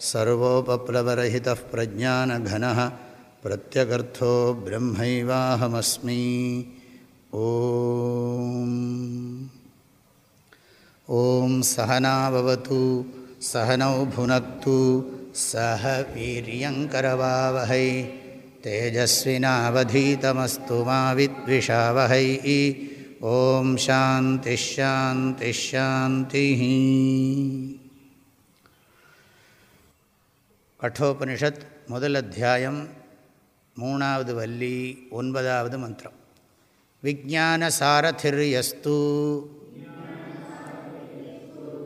सर्वोपप्लवरहितः प्रज्ञानघनः प्रत्यगर्थो ब्रह्मैवाहमस्मि। ॐ। सहनावतु सहनौ भुनक्तु सह वीर्यङ्करवावहै तेजस्विनावधीतमस्तु मा विद्विषावहै। ॐ கட்டோபனிஷத் முதல் அத்தியாயம் மூணாவது வள்ளி ஒன்பதாவது மந்திரம். விஜானசாரதிர்யஸ்து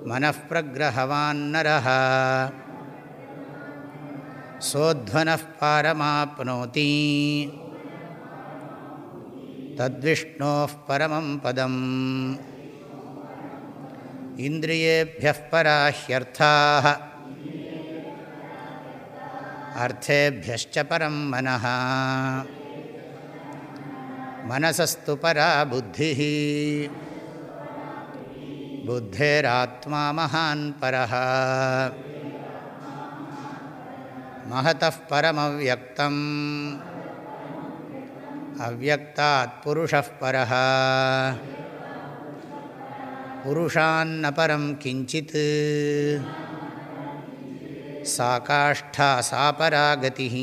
மனப்பிரகிரகவான்னரः சோத்வனः பாரமாப்னோதி தத்விஷ்ணோः பரமம் பதம். இந்திரியேभ्यः பராஹ்யர்த்தாः. अर्थेभ्यश्च परं मनः। मनसस्तु परा बुद्धिः। बुद्धेरात्मा महान् परः। महतः परमव्यक्तम्। अव्यक्तात् पुरुषः परः। पुरुषान्न परं किञ्चित्। सा काष्ठा सा परागतिः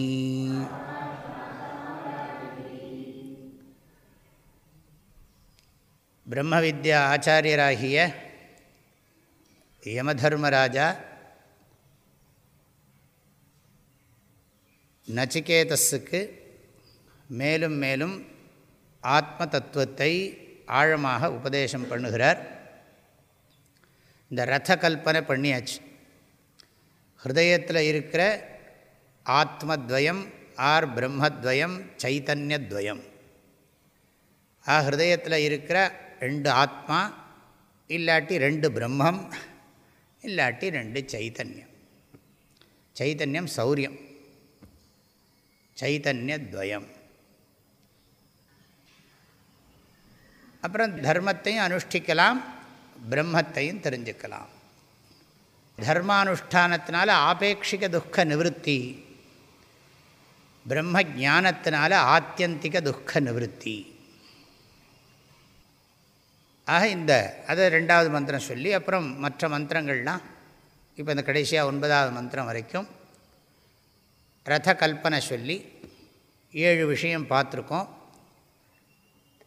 பிரம்ம வித்யா ஆச்சாரியராகிய யமதர்மராஜா நச்சிகேதஸுக்கு மேலும் மேலும் ஆத்ம தத்துவத்தை ஆழமாக உபதேசம் பண்ணுகிறார் இந்த ரத கல்பனை பண்ணியாச்சு ஹிருதயத்தில் இருக்கிற ஆத்மத்வயம் ஆர் பிரம்மத்வயம் சைத்தன்யத்வயம். ஆ ஹிருதயத்தில் இருக்கிற ரெண்டு ஆத்மா இல்லாட்டி ரெண்டு பிரம்மம் இல்லாட்டி ரெண்டு சைத்தன்யம். சைத்தன்யம் சௌரியம் சைத்தன்யத்வயம். அப்புறம் தர்மத்தையும் அனுஷ்டிக்கலாம் பிரம்மத்தையும் தெரிஞ்சுக்கலாம். தர்மானுஷ்டானத்தினால ஆபேட்சிக துக்க நிவத்தி பிரம்ம ஜானத்தினால ஆத்தியந்திக துக்க நிவத்தி ஆக இந்த அதை ரெண்டாவது மந்திரம் சொல்லி அப்புறம் மற்ற மந்திரங்கள்லாம் இப்போ இந்த கடைசியாக ஒன்பதாவது மந்திரம் வரைக்கும் ரத கல்பனை சொல்லி ஏழு விஷயம் பார்த்துருக்கோம்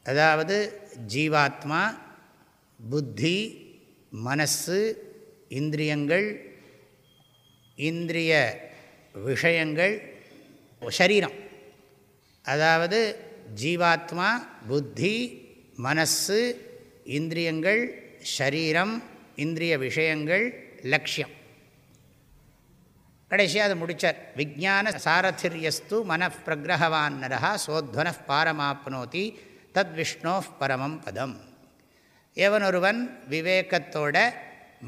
அதாவது ஜீவாத்மா புத்தி மனசு இந்திரியங்கள் இந்திரிய விஷயங்கள் சரீரம். அதாவது ஜீவாத்மா புத்தி மனசு இந்திரியங்கள் ஷரீரம் இந்திரிய விஷயங்கள் லட்சியம். கடைசியாக அது முடித்தார் விஜான சாரதிர்யஸ்து மனப்பிரகிரகவான் நரா சோத்வன பாரமாப்னோதி தத் விஷ்ணோ பரமம் பதம். எவனொருவன் விவேகத்தோட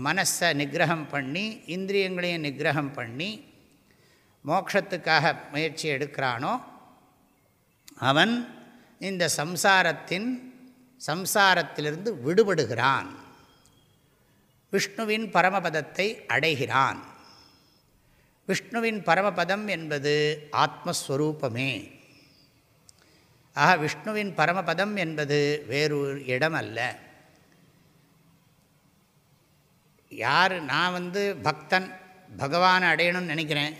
மனசை நிகிரகம் பண்ணி இந்திரியங்களையும் நிகிரகம் பண்ணி மோட்சத்துக்காக முயற்சி எடுக்கிறானோ அவன் இந்த சம்சாரத்தின் சம்சாரத்திலிருந்து விடுபடுகிறான். விஷ்ணுவின் பரமபதத்தை அடைகிறான். விஷ்ணுவின் பரமபதம் என்பது ஆத்மஸ்வரூபமே. ஆக விஷ்ணுவின் பரமபதம் என்பது வேறு இடம் அல்ல யார் நான் வந்து பக்தன் பகவானை அடையணும்னு நினைக்கிறேன்.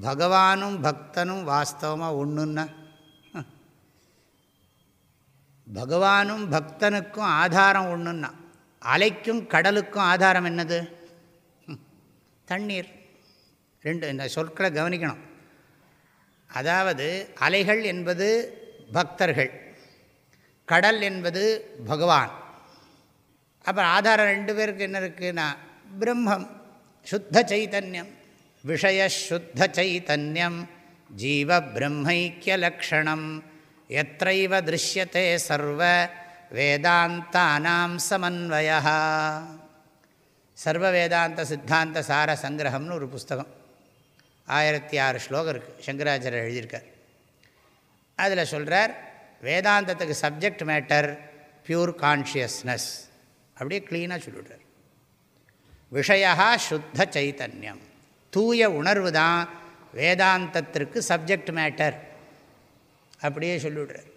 பகவானும் பக்தனும் வாஸ்தவமாக ஒன்றுன்னா பகவானும் பக்தனுக்கும் ஆதாரம் ஒன்றுன்னா அலைக்கும் கடலுக்கும் ஆதாரம் என்னது? தண்ணீர். ரெண்டு இந்த சொற்களை கவனிக்கணும். அதாவது அலைகள் என்பது பக்தர்கள் கடல் என்பது பகவான். அப்புறம் ஆதாரம் ரெண்டு பேருக்கு என்ன இருக்குன்னா பிரம்மம் சுத்த சைத்தன்யம் விஷய சுத்த சைத்தன்யம் ஜீவ பிரம்மைக்கியலக்ஷணம் எத்தைவ திருஷ்யத்தை சர்வ வேதாந்தானாம் சமன்வய சர்வ வேதாந்த சித்தாந்த சார சங்கிரகம்னு ஒரு புஸ்தகம். ஆயிரத்தி ஆறு ஸ்லோகம் இருக்குது சங்கராச்சாரியர் எழுதியிருக்கார். அதில் சொல்கிறார் வேதாந்தத்துக்கு சப்ஜெக்ட் மேட்டர் ப்யூர் கான்ஷியஸ்னஸ் அப்படியே க்ளீனாக சொல்லிவிடுறார் விஷயா சுத்த சைத்தன்யம். தூய உணர்வு தான் வேதாந்தத்திற்கு சப்ஜெக்ட் மேட்டர் அப்படியே சொல்லிவிடுறார்.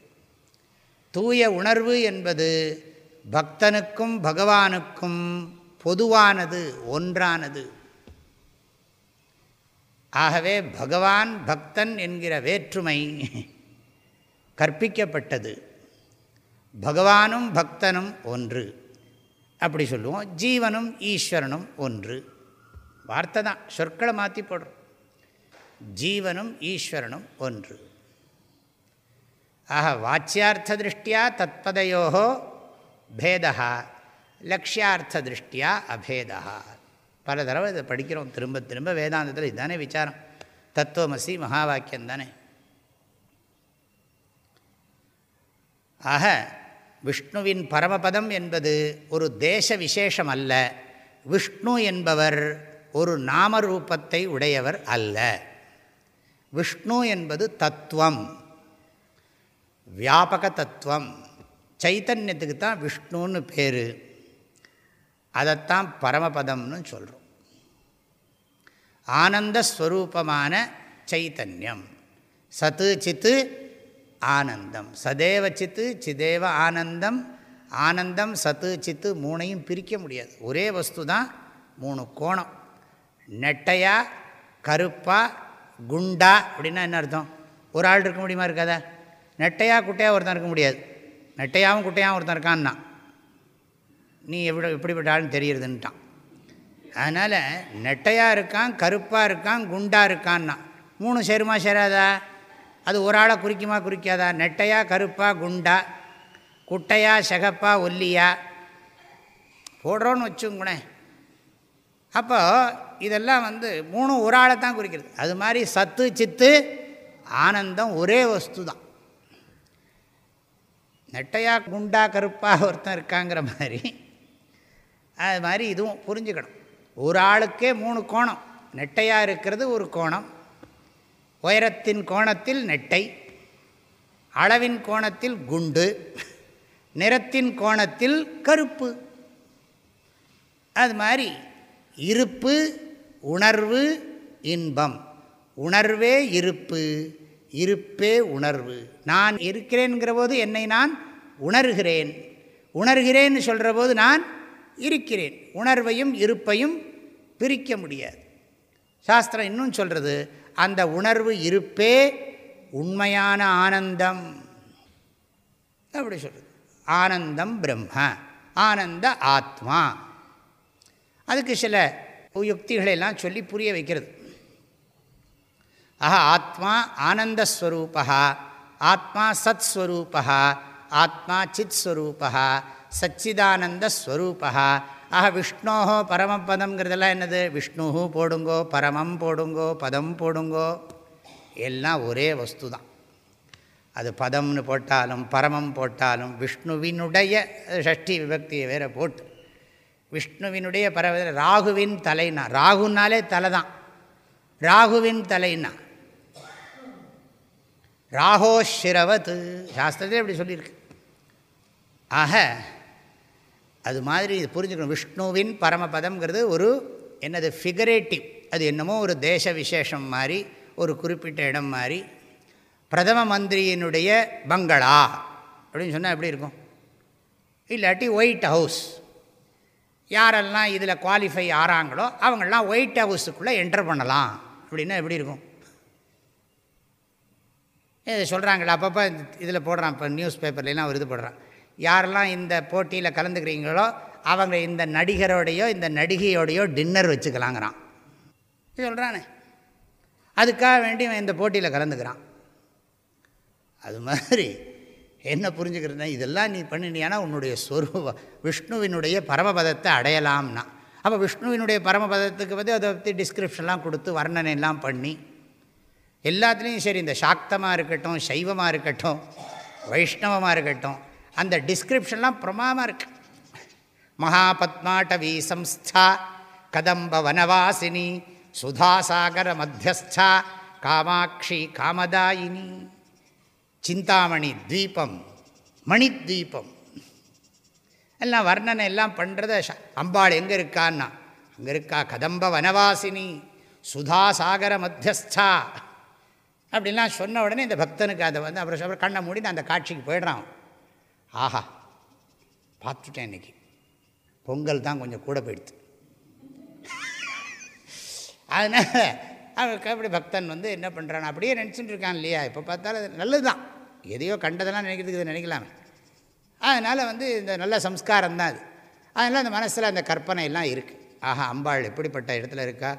தூய உணர்வு என்பது பக்தனுக்கும் பகவானுக்கும் பொதுவானது ஒன்றானது. ஆகவே பகவான் பக்தன் என்கிற வேற்றுமை கற்பிக்கப்பட்டது. பகவானும் பக்தனும் ஒன்று. அப்படி சொல்லுவோம். ஜீவனும் ஈஸ்வரனும் ஒன்று. வார்த்தை தான். சொற்களை மாற்றி போடுறோம். ஜீவனும் ஈஸ்வரனும் ஒன்று. ஆக வாச்சியார்த்த திருஷ்டியா தத்பதையோ பேதா லக்ஷியார்த்த திருஷ்டியா அபேதா பல தடவை இதை படிக்கிறோம். திரும்ப திரும்ப வேதாந்தத்தில் இதுதானே விசாரம். தத்துவமசி மகா வாக்கியம் தானே. ஆக விஷ்ணுவின் பரமபதம் என்பது ஒரு தேச விசேஷம் அல்ல விஷ்ணு என்பவர் ஒரு நாமரூபத்தை உடையவர் அல்ல. விஷ்ணு என்பது தத்துவம். வியாபக தத்துவம். சைத்தன்யத்துக்கு தான் விஷ்ணுன்னு பேர். அதைத்தான் பரமபதம்னு சொல்கிறோம் ஆனந்தஸ்வரூபமான சைத்தன்யம். சத்து சித்து ஆனந்தம். சதேவ சித்து சிதேவ ஆனந்தம். ஆனந்தம் சத்து சித்து மூணையும் பிரிக்க முடியாது. ஒரே வஸ்து தான் மூணு கோணம். நெட்டையா கருப்பா குண்டா அப்படின்னா என்ன அர்த்தம்? ஒரு ஆள் இருக்க முடியுமா இருக்காதா? நெட்டையா குட்டையாக ஒருத்தன் இருக்க முடியாது. நெட்டையாகவும் குட்டையாகவும் ஒருத்தன் இருக்கான்னா. நீ எவ்வளோ எப்படிப்பட்ட ஆள்னு தெரியுறதுன்ட்டான். அதனால் நெட்டையாக இருக்கான் கருப்பாக இருக்கான் குண்டாக இருக்கான்னா. மூணு சேருமா சேராதா? அது ஒரு ஆளை குறிக்குமா குறிக்காதா? நெட்டையா கருப்பா குண்டா குட்டையா செகப்பா ஒல்லியா? போடுறோன்னு வச்சுங்களேன் அப்போ இதெல்லாம் வந்து மூணு ஒரு ஆளை தான் குறிக்கிறது. அது மாதிரி சத்து சித்து ஆனந்தம் ஒரே வஸ்து தான். நெட்டையா குண்டா கருப்பாக ஒருத்தன் இருக்காங்கிற மாதிரி அது மாதிரி இதுவும் புரிஞ்சுக்கணும். ஒரு ஆளுக்கே மூணு கோணம். நெட்டையாக இருக்கிறது ஒரு கோணம். உயரத்தின் கோணத்தில் நெட்டை அளவின் கோணத்தில் குண்டு நிறத்தின் கோணத்தில் கருப்பு. அது மாதிரி இருப்பு உணர்வு இன்பம். உணர்வே இருப்பு இருப்பே உணர்வு. நான் இருக்கிறேன்கிற போது என்னை நான் உணர்கிறேன். உணர்கிறேன்னு சொல்கிற போது நான் இருக்கிறேன். உணர்வையும் இருப்பையும் பிரிக்க முடியாது. சாஸ்திரம் இன்னும் சொல்கிறது அந்த உணர்வு இருப்பே உண்மையான ஆனந்தம். அப்படி சொல்கிறது ஆனந்தம் பிரம்ம ஆனந்த ஆத்மா. அதுக்கு சில யுக்திகளெல்லாம் சொல்லி புரிய வைக்கிறது. ஆஹா ஆத்மா ஆனந்தஸ்வரூபா ஆத்மா சத்ஸ்வரூபா ஆத்மா சித்ஸ்வரூபா சச்சிதானந்தஸ்வரூபா ஆஹா விஷ்ணோ பரமபதம்ங்கிறதெல்லாம் என்னது? விஷ்ணு போடுங்கோ பரமம் போடுங்கோ பதம் போடுங்கோ. எல்லாம் ஒரே வஸ்து தான் அது பதம்னு போட்டாலும் பரமம் போட்டாலும் விஷ்ணுவினுடைய ஷஷ்டி விபக்தியை வேற போட்டு விஷ்ணுவினுடைய பரவ ராகுவின் தலைனா ராகுனாலே தலை தான் ராகுவின் தலைனா. ராகோஷிரவத் சாஸ்திரத்தில் இப்படி சொல்லியிருக்கு. ஆக அது மாதிரி புரிஞ்சுக்கணும். விஷ்ணுவின் பரமபதம்ங்கிறது ஒரு என்னது ஃபிகரேட்டிவ் அது என்னமோ ஒரு தேச விசேஷம் மாதிரி ஒரு குறிப்பிட்ட இடம் மாதிரி பிரதம மந்திரியினுடைய பங்களா அப்படின்னு சொன்னால் எப்படி இருக்கும்? இல்லாட்டி ஒயிட் ஹவுஸ் யாரெல்லாம் இதில் குவாலிஃபை ஆறாங்களோ அவங்களாம் ஒயிட் ஹவுஸுக்குள்ளே என்டர் பண்ணலாம். அப்படின்னா எப்படி இருக்கும்? இதை சொல்கிறாங்களா அப்பப்போ இதில் போடுறான் இப்போ நியூஸ் பேப்பர்லாம் ஒரு இது போடுறான். யாரெல்லாம் இந்த போட்டியில் கலந்துக்கிறீங்களோ அவங்க இந்த நடிகரோடையோ இந்த நடிகையோடையோ டின்னர் வச்சுக்கலாங்கிறான். சொல்கிறானே அதுக்காக வேண்டி அவன் இந்த போட்டியில் கலந்துக்கிறான். அது மாதிரி என்ன புரிஞ்சுக்கிறதுனா இதெல்லாம் நீ பண்ணினியானா உன்னுடைய சொரூப விஷ்ணுவினுடைய பரமபதத்தை அடையலாம்னா. அப்போ விஷ்ணுவினுடைய பரமபதத்துக்கு வந்து அதை பற்றி டிஸ்கிரிப்ஷன்லாம் கொடுத்து வர்ணனை எல்லாம் பண்ணி எல்லாத்துலேயும் சரி இந்த சாக்தமாக இருக்கட்டும் சைவமாக இருக்கட்டும் வைஷ்ணவமாக இருக்கட்டும் அந்த டிஸ்கிரிப்ஷன்லாம் பிரமாமாக இருக்கு. மகாபத்மாட்டவி சம்ஸ்தா கதம்ப வனவாசினி சுதாசாகர மத்தியஸ்தா காமாட்சி காமதாயினி சிந்தாமணி தீபம் மணித்வீபம் எல்லாம் வர்ணனை எல்லாம் பண்ணுறத அம்பாள் எங்கே இருக்கான்னா? அங்கே இருக்கா கதம்ப வனவாசினி சுதாசாகர மத்தியஸ்தா. அப்படின்லாம் சொன்ன உடனே இந்த பக்தனுக்கு அதை வந்து அப்புறம் அப்புறம் கண்ணை மூடி அந்த காட்சிக்கு போயிடுறான். ஆஹா பார்த்துட்டேன் இன்னைக்கு. பொங்கல் தான் கொஞ்சம் கூட போயிடுது அதனால் அவருக்கு அப்படி பக்தன் வந்து என்ன பண்ணுறான் அப்படியே நினச்சிட்டு இருக்கான் இல்லையா? இப்போ பார்த்தாலும் அது நல்லது தான் எதையோ கண்டதெல்லாம் நினைக்கிறதுக்கு இதை நினைக்கலாமே. அதனால் வந்து இந்த நல்ல சம்ஸ்காரம் தான் அது. அதனால் அந்த மனசில் அந்த கற்பனை எல்லாம் இருக்குது ஆஹா அம்பாள் எப்படிப்பட்ட இடத்துல இருக்கா?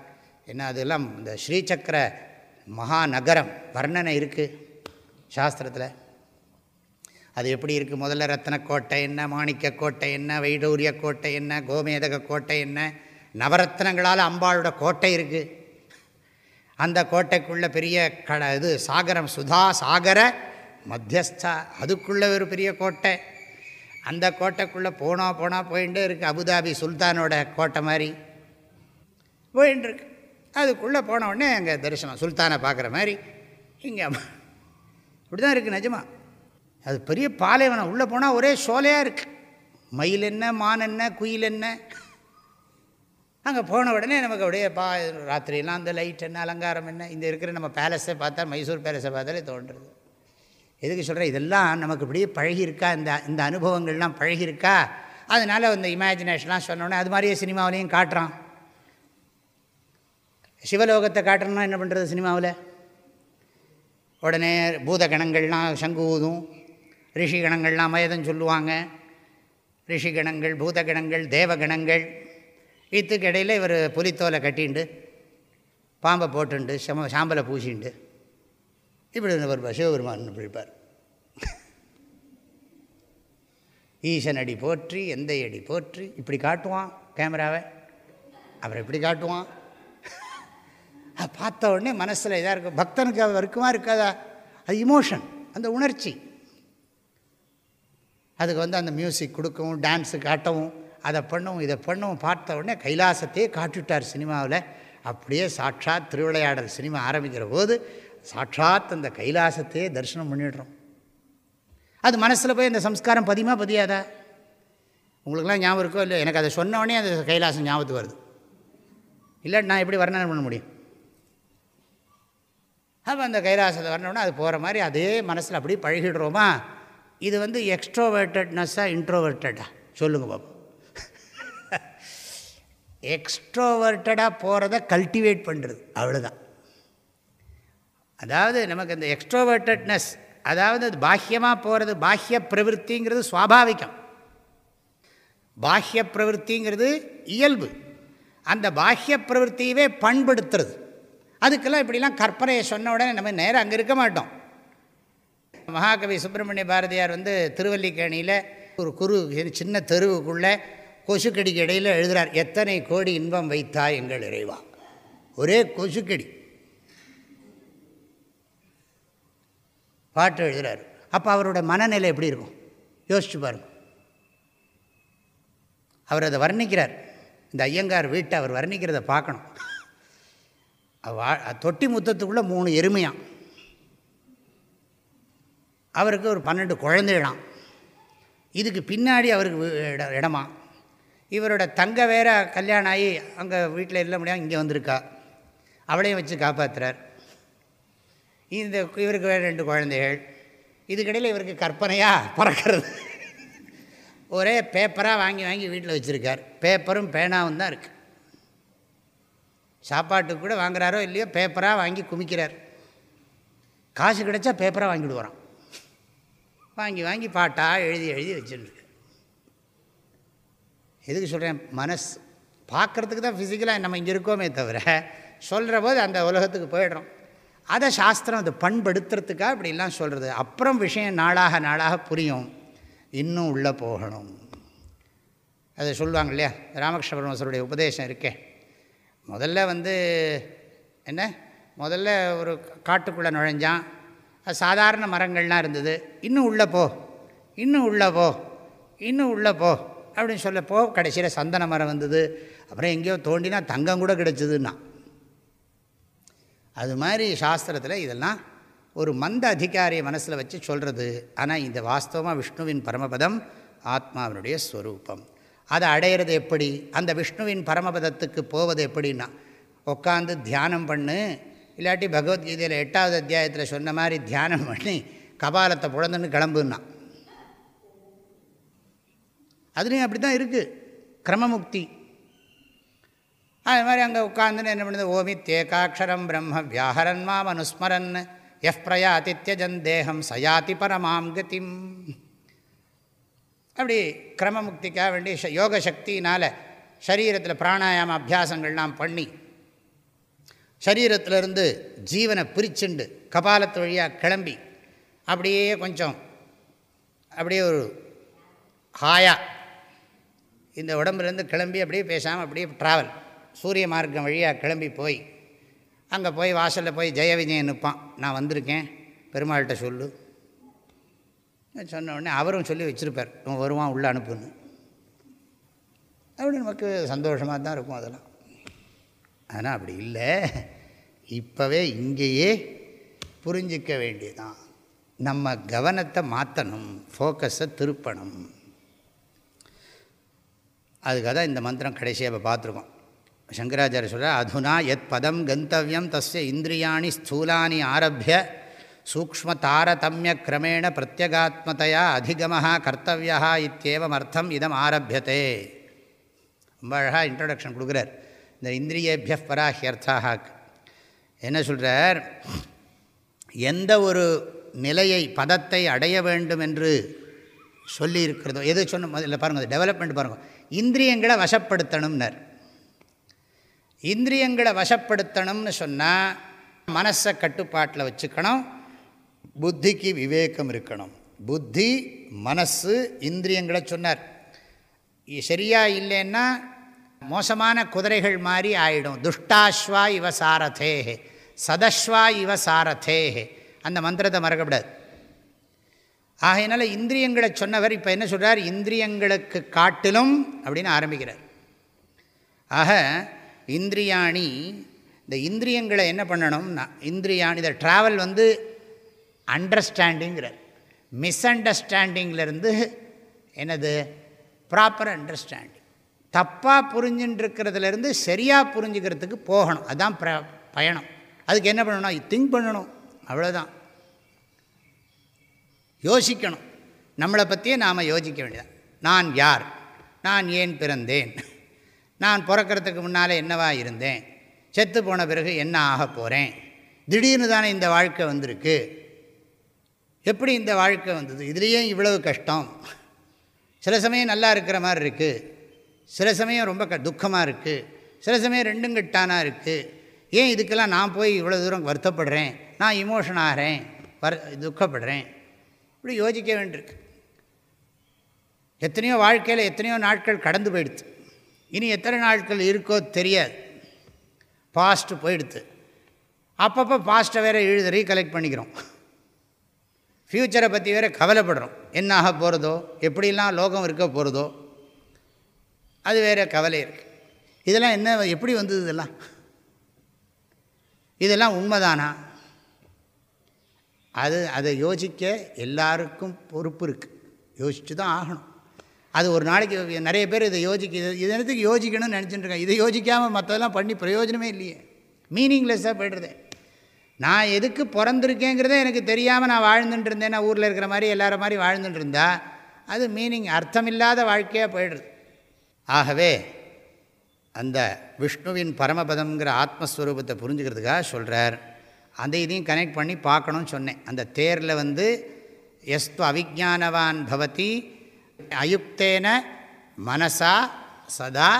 என்ன அதெல்லாம் இந்த ஸ்ரீசக்கர மகாநகரம் வர்ணனை இருக்குது சாஸ்திரத்தில். அது எப்படி இருக்குது முதல்ல ரத்தன கோட்டை என்ன? மாணிக்கக்கோட்டை என்ன? வைடூரிய கோட்டை என்ன? கோமேதக கோட்டை என்ன? நவரத்னங்களால் அம்பாளோட கோட்டை இருக்குது அந்த கோட்டைக்குள்ளே பெரிய கட இது சாகரம் சுதா சாகர மத்தியஸ்தா அதுக்குள்ளே ஒரு பெரிய கோட்டை. அந்த கோட்டைக்குள்ளே போனால் போனால் போயிட்டே இருக்குது அபுதாபி சுல்தானோட கோட்டை மாதிரி போயின்னு இருக்கு. அதுக்குள்ளே போன உடனே அங்கே தரிசனம் சுல்தானை பார்க்குற மாதிரி இங்கே இப்படி தான் இருக்குது நிஜமா. அது பெரிய பாலைவனம். உள்ளே போனால் ஒரே சோலையாக இருக்குது மயில் என்ன மான் என்ன குயில் என்ன? அங்கே போன உடனே நமக்கு அப்படியே பா ராத்திரியெல்லாம் அந்த லைட் என்ன அலங்காரம் என்ன? இந்த இருக்கிற நம்ம பேலஸை பார்த்தா மைசூர் பேலஸை பார்த்தாலே தோன்றுறது. எதுக்கு சொல்கிறேன் இதெல்லாம் நமக்கு இப்படியே பழகியிருக்கா? இந்த இந்த அனுபவங்கள்லாம் பழகியிருக்கா? அதனால் அந்த இமேஜினேஷன்லாம் சொன்னோன்னே அது மாதிரியே சினிமாவிலையும் காட்டுறான். சிவலோகத்தை காட்டுறோம்னா என்ன பண்ணுறது சினிமாவில்? உடனே பூத கணங்கள்லாம் சங்கு ஊதும் ரிஷி கணங்கள்லாம் சொல்லுவாங்க. ரிஷி கணங்கள் பூத கணங்கள் தேவகணங்கள். இத்துக்கு இடையில் இவர் புலித்தோலை கட்டிண்டு பாம்பை போட்டுண்டு சம சாம்பலை பூசிண்டு. இப்படி வருவார் சிவபெருமான் பிடிப்பார் ஈசன் அடி போற்றி எந்த அடி போற்றி. இப்படி காட்டுவான் கேமராவை. அப்புறம் இப்படி காட்டுவான். பார்த்த உடனே மனசில் இதாக இருக்கும். பக்தனுக்கு அது இருக்குமா இருக்காதா? அது இமோஷன் அந்த உணர்ச்சி. அதுக்கு வந்து அந்த மியூசிக் கொடுக்கவும் டான்ஸு காட்டவும் அதை பண்ணவும் இதை பண்ணவும் பார்த்த உடனே கைலாசத்தையே காட்டிவிட்டார் சினிமாவில். அப்படியே சாட்சாத் திருவிளையாடல் சினிமா ஆரம்பிக்கிற போது சாட்சாத் அந்த கைலாசத்தையே தரிசனம் பண்ணிடுறோம். அது மனசில் போய் அந்த சம்ஸ்காரம் பதியுமா பதியாதா? உங்களுக்குலாம் ஞாபகம் இருக்கோ இல்லை எனக்கு அதை சொன்னோடனே அந்த கைலாசம் ஞாபகத்துக்கு வருது. இல்லை நான் எப்படி வர்ணனை பண்ண முடியும்? அப்போ அந்த கைலாசத்தை வரணுன்னா அது போகிற மாதிரி அதே மனசில் அப்படியே பழகிடுறோமா? இது வந்து எக்ஸ்ட்ரோவர்ட்டட்னஸ்ஸாக இன்ட்ரோவர்ட்டடா சொல்லுங்கள் பாப்போம் எக்ஸ்ட்ரோவர்ட்டடாக போகிறத கல்டிவேட் பண்ணுறது அவ்வளோதான் அதாவது நமக்கு இந்த எக்ஸ்ட்ரோவர்ட்டட்னஸ் அதாவது அது பாஹ்யமாக போகிறது பாஹ்ய பிரவருத்திங்கிறது சுவாபாவிகம். பாஹ்ய பிரவருத்திங்கிறது இயல்பு. அந்த பாஹ்ய பிரவருத்தியவே பண்படுத்துறது. அதுக்கெல்லாம் இப்படிலாம் கற்பனையை சொன்ன உடனே நம்ம நேரம் அங்கே இருக்க மாட்டோம். மகாகவி சுப்பிரமணிய பாரதியார் வந்து திருவல்லிக்கேணியில் ஒரு குரு சின்ன தெருவுக்குள்ளே கொசுக்கடிக்கு இடையில் எழுதுகிறார் எத்தனை கோடி இன்பம் வைத்தா எங்கள் இறைவா? ஒரே கொசுக்கடி. பாட்டு எழுதுகிறார் அப்போ அவரோட மனநிலை எப்படி இருக்கும்? யோசிச்சு பாருங்க. அவர் அதை வர்ணிக்கிறார். இந்த ஐயங்கார் வீட்டை அவர் வர்ணிக்கிறத பார்க்கணும். வா தொட்டி முத்தத்துக்குள்ளே மூணு எருமையான் அவருக்கு ஒரு பன்னெண்டு குழந்தைகளாம். இதுக்கு பின்னாடி அவருக்கு இட இடமா. இவரோட தங்க வேற கல்யாணம் ஆகி அங்கே வீட்டில் இல்லை முடியாது இங்கே வந்திருக்கா. அவளையும் வச்சு காப்பாற்றுறார் இந்த இவருக்கு வேறு ரெண்டு குழந்தைகள். இதுக்கிடையில் இவருக்கு கற்பனையாக பறக்கிறது. ஒரே பேப்பராக வாங்கி வாங்கி வீட்டில் வச்சுருக்கார். பேப்பரும் பேனாவும் தான் இருக்குது சாப்பாட்டுக்கு கூட வாங்குறாரோ இல்லையோ பேப்பராக வாங்கி குமிக்கிறார். காசு கிடைச்சா பேப்பராக வாங்கிட்டு வாங்கி வாங்கி பாட்டாக எழுதி எழுதி வச்சுருக்கு எதுக்கு சொல்கிறேன் மனசு. பார்க்குறதுக்கு தான் ஃபிசிக்கலாக நம்ம இங்கே இருக்கோமே தவிர சொல்கிற போது அந்த உலகத்துக்கு போயிடுறோம். அதை சாஸ்திரம் அது பண்படுத்துறதுக்காக இப்படிலாம் சொல்கிறது அப்புறம் விஷயம் நாளாக நாளாக புரியும். இன்னும் உள்ளே போகணும். அதை சொல்லுவாங்க இல்லையா? ராமகிருஷ்ண பரமசருடைய உபதேசம் இருக்கே. முதல்ல வந்து என்ன? முதல்ல ஒரு காட்டுக்குள்ளே நுழைஞ்சான். அது சாதாரண மரங்கள்லாம் இருந்தது. இன்னும் உள்ளே போ இன்னும் உள்ளே போ இன்னும் உள்ளே போ அப்படின்னு சொல்லப்போ கடைசியில் சந்தன மரம் வந்தது. அப்புறம் எங்கேயோ தோண்டினா தங்கம் கூட கிடச்சிதுன்னா. அது மாதிரி சாஸ்திரத்தில் இதெல்லாம் ஒரு மந்த அதிகாரியை மனசில் வச்சு சொல்கிறது ஆனால் இந்த வாஸ்தவமாக விஷ்ணுவின் பரமபதம் ஆத்மாவினுடைய ஸ்வரூபம். அதை அடையிறது எப்படி? அந்த விஷ்ணுவின் பரமபதத்துக்கு போவது எப்படின்னா உட்காந்து தியானம் பண்ணு இல்லாட்டி பகவத்கீதையில் எட்டாவது அத்தியாயத்தில் சொன்ன மாதிரி தியானம் பண்ணி கபாலத்தை புழந்துன்னு கிளம்புன்னா. அதுலேயும் அப்படி தான் இருக்குது கிரமமுக்தி. அது மாதிரி அங்கே உட்காந்துன்னு என்ன பண்ணுது? ஓமி தேகாட்சரம் பிரம்ம வியாஹரன் மாம் அனுஸ்மரன். எஃப் பிரயாதித்யஜன் தேகம் சயாதி பரமாம் கதிம். அப்படி கிரமமுக்திக்காக வேண்டி யோக சக்தினால் சரீரத்தில் பிராணாயாம அபியாசங்கள்லாம் பண்ணி சரீரத்திலிருந்து ஜீவனை பிரிச்சுண்டு கபாலத்து வழியாக கிளம்பி அப்படியே கொஞ்சம் அப்படியே ஒரு ஹாயா. இந்த உடம்புலேருந்து கிளம்பி அப்படியே பேசாமல் அப்படியே ட்ராவல் சூரிய மார்க்கம் வழியாக கிளம்பி போய் அங்கே போய் வாசலில் போய் ஜெய விஜயன் நிற்பான். நான் வந்திருக்கேன் பெருமாள்கிட்ட சொல்லு. சொன்ன உடனே அவரும் சொல்லி வச்சுருப்பார் இவன் வருவான் உள்ளே அனுப்புன்னு. அப்படி நமக்கு சந்தோஷமாக தான் இருக்கும் அதெல்லாம். ஆனால் அப்படி இல்லை. இப்போவே இங்கேயே புரிஞ்சிக்க வேண்டியதான் நம்ம கவனத்தை மாற்றணும் ஃபோக்கஸை திருப்பணும். அதுக்காக தான் இந்த மந்திரம் கடைசியாக இப்போ பார்த்துருக்கோம். சங்கராச்சாரிய சொல்கிற அதுனா எத் பதம் கந்தவியம் தஸ்ய இந்திரியாணி ஸ்தூலானி ஆரம்பிய சூக்ம தாரதமிய கிரமேண பிரத்யகாத்மதையா அதிகமாக கர்த்தவியா இத்தியவம் அர்த்தம் இதம் ஆரம்பியத்தே ரொம்ப அழகாக இன்ட்ரடக்ஷன் கொடுக்குறார். இந்த இந்திரியேபிய பராஹியர்த்தாக. என்ன சொல்கிறார் எந்த ஒரு நிலையை பதத்தை அடைய வேண்டும் என்று சொல்லி இருக்கிறதோ எது சொன்ன இல்லை பாருங்கள் டெவலப்மெண்ட் பாருங்கள் இந்திரியங்களை வசப்படுத்தணும்னர். இந்திரியங்களை வசப்படுத்தணும்னு சொன்னால் மனசை கட்டுப்பாட்டில் வச்சுக்கணும் புத்திக்கு விவேகம் இருக்கணும். புத்தி மனசு இந்திரியங்களை சொன்னார். சரியா இல்லைன்னா மோசமான குதிரைகள் மாதிரி ஆயிடும். துஷ்டாஸ்வா இவ சாரதே சதஸ்வா இவ சாரதே அந்த மந்திரத்தை மறக்கப்படாது ஆகையினால இந்திரியங்களை சொன்னவர் இப்போ என்ன சொல்கிறார் இந்திரியங்களுக்கு காட்டிலும் அப்படின்னு ஆரம்பிக்கிறார். ஆக இந்திரியாணி இந்த இந்திரியங்களை என்ன பண்ணணும்னா இந்திரியாணி இந்த ட்ராவல் வந்து அண்டர்ஸ்டாண்டிங்கிறார் மிஸ் அண்டர்ஸ்டாண்டிங்கிலேருந்து என்னது? ப்ராப்பர் அண்டர்ஸ்டாண்டிங் தப்பாக புரிஞ்சுட்டுருக்கிறதுலேருந்து சரியாக புரிஞ்சுக்கிறதுக்கு போகணும். அதுதான் பயணம். அதுக்கு என்ன பண்ணணும் திங்க் பண்ணணும். அவ்வளோதான் யோசிக்கணும். நம்மளை பற்றியே நாம் யோசிக்க வேண்டியதான் நான் யார்? நான் ஏன் பிறந்தேன்? நான் பிறக்கிறதுக்கு முன்னால் என்னவா இருந்தேன்? செத்து போன பிறகு என்ன ஆக போகிறேன் திடீர்னு தானே இந்த வாழ்க்கை வந்திருக்கு. எப்படி இந்த வாழ்க்கை வந்தது? இதுலேயே இவ்வளவு கஷ்டம். சில சமயம் நல்லா இருக்கிற மாதிரி இருக்குது சில சமயம் ரொம்ப க துக்கமாக இருக்குது சில சமயம் ரெண்டும் கட்டானாக இருக்குது ஏன் இதுக்கெல்லாம் நான் போய் இவ்வளோ தூரம் வருத்தப்படுறேன்? நான் இமோஷன் ஆகிறேன். வரு துக்கப்படுறேன். இப்படி யோசிக்க வேண்டியிருக்கு. எத்தனையோ வாழ்க்கையில் எத்தனையோ நாட்கள் கடந்து போயிடுது இனி எத்தனை நாட்கள் இருக்கோ தெரியாது. பாஸ்ட்டு போயிடுது அப்பப்போ பாஸ்ட்டை வேறு எழுத ரீகலெக்ட் பண்ணிக்கிறோம். ஃப்யூச்சரை பற்றி வேறு கவலைப்படுறோம். என்ன ஆக போகிறதோ எப்படிலாம் லோகம் இருக்க போகிறதோ அது வேறு கவலை இருக்குது இதெல்லாம் என்ன எப்படி வந்தது இதெல்லாம்? இதெல்லாம் உண்மைதானா? அது அதை யோசிக்க எல்லாருக்கும் பொறுப்பு இருக்குது யோசித்து தான் ஆகணும். அது ஒரு நாளைக்கு நிறைய பேர் இதை யோசிக்க இது இதனத்துக்கு யோசிக்கணும்னு நினச்சிட்டுருக்கேன் இதை யோசிக்காமல் மற்றதெல்லாம் பண்ணி பிரயோஜனமே இல்லையே. மீனிங்லெஸ்ஸாக போய்டுறது. நான் எதுக்கு பிறந்திருக்கேங்கிறதே எனக்கு தெரியாமல் நான் வாழ்ந்துட்டு இருந்தேன் நான் ஊரில் இருக்கிற மாதிரி எல்லார மாதிரி வாழ்ந்துட்டு இருந்தால் அது மீனிங் அர்த்தமில்லாத வாழ்க்கையாக போயிடுறது. ஆகவே அந்த விஷ்ணுவின் பரமபதம்ங்கிற ஆத்மஸ்வரூபத்தை புரிஞ்சுக்கிறதுக்காக சொல்கிறார் அந்த இதையும் கனெக்ட் பண்ணி பார்க்கணும்னு சொன்னேன். அந்த தேரில் வந்து எஸ்து அவிஜானவான் பவதி அயுக்தேன மனசா சதா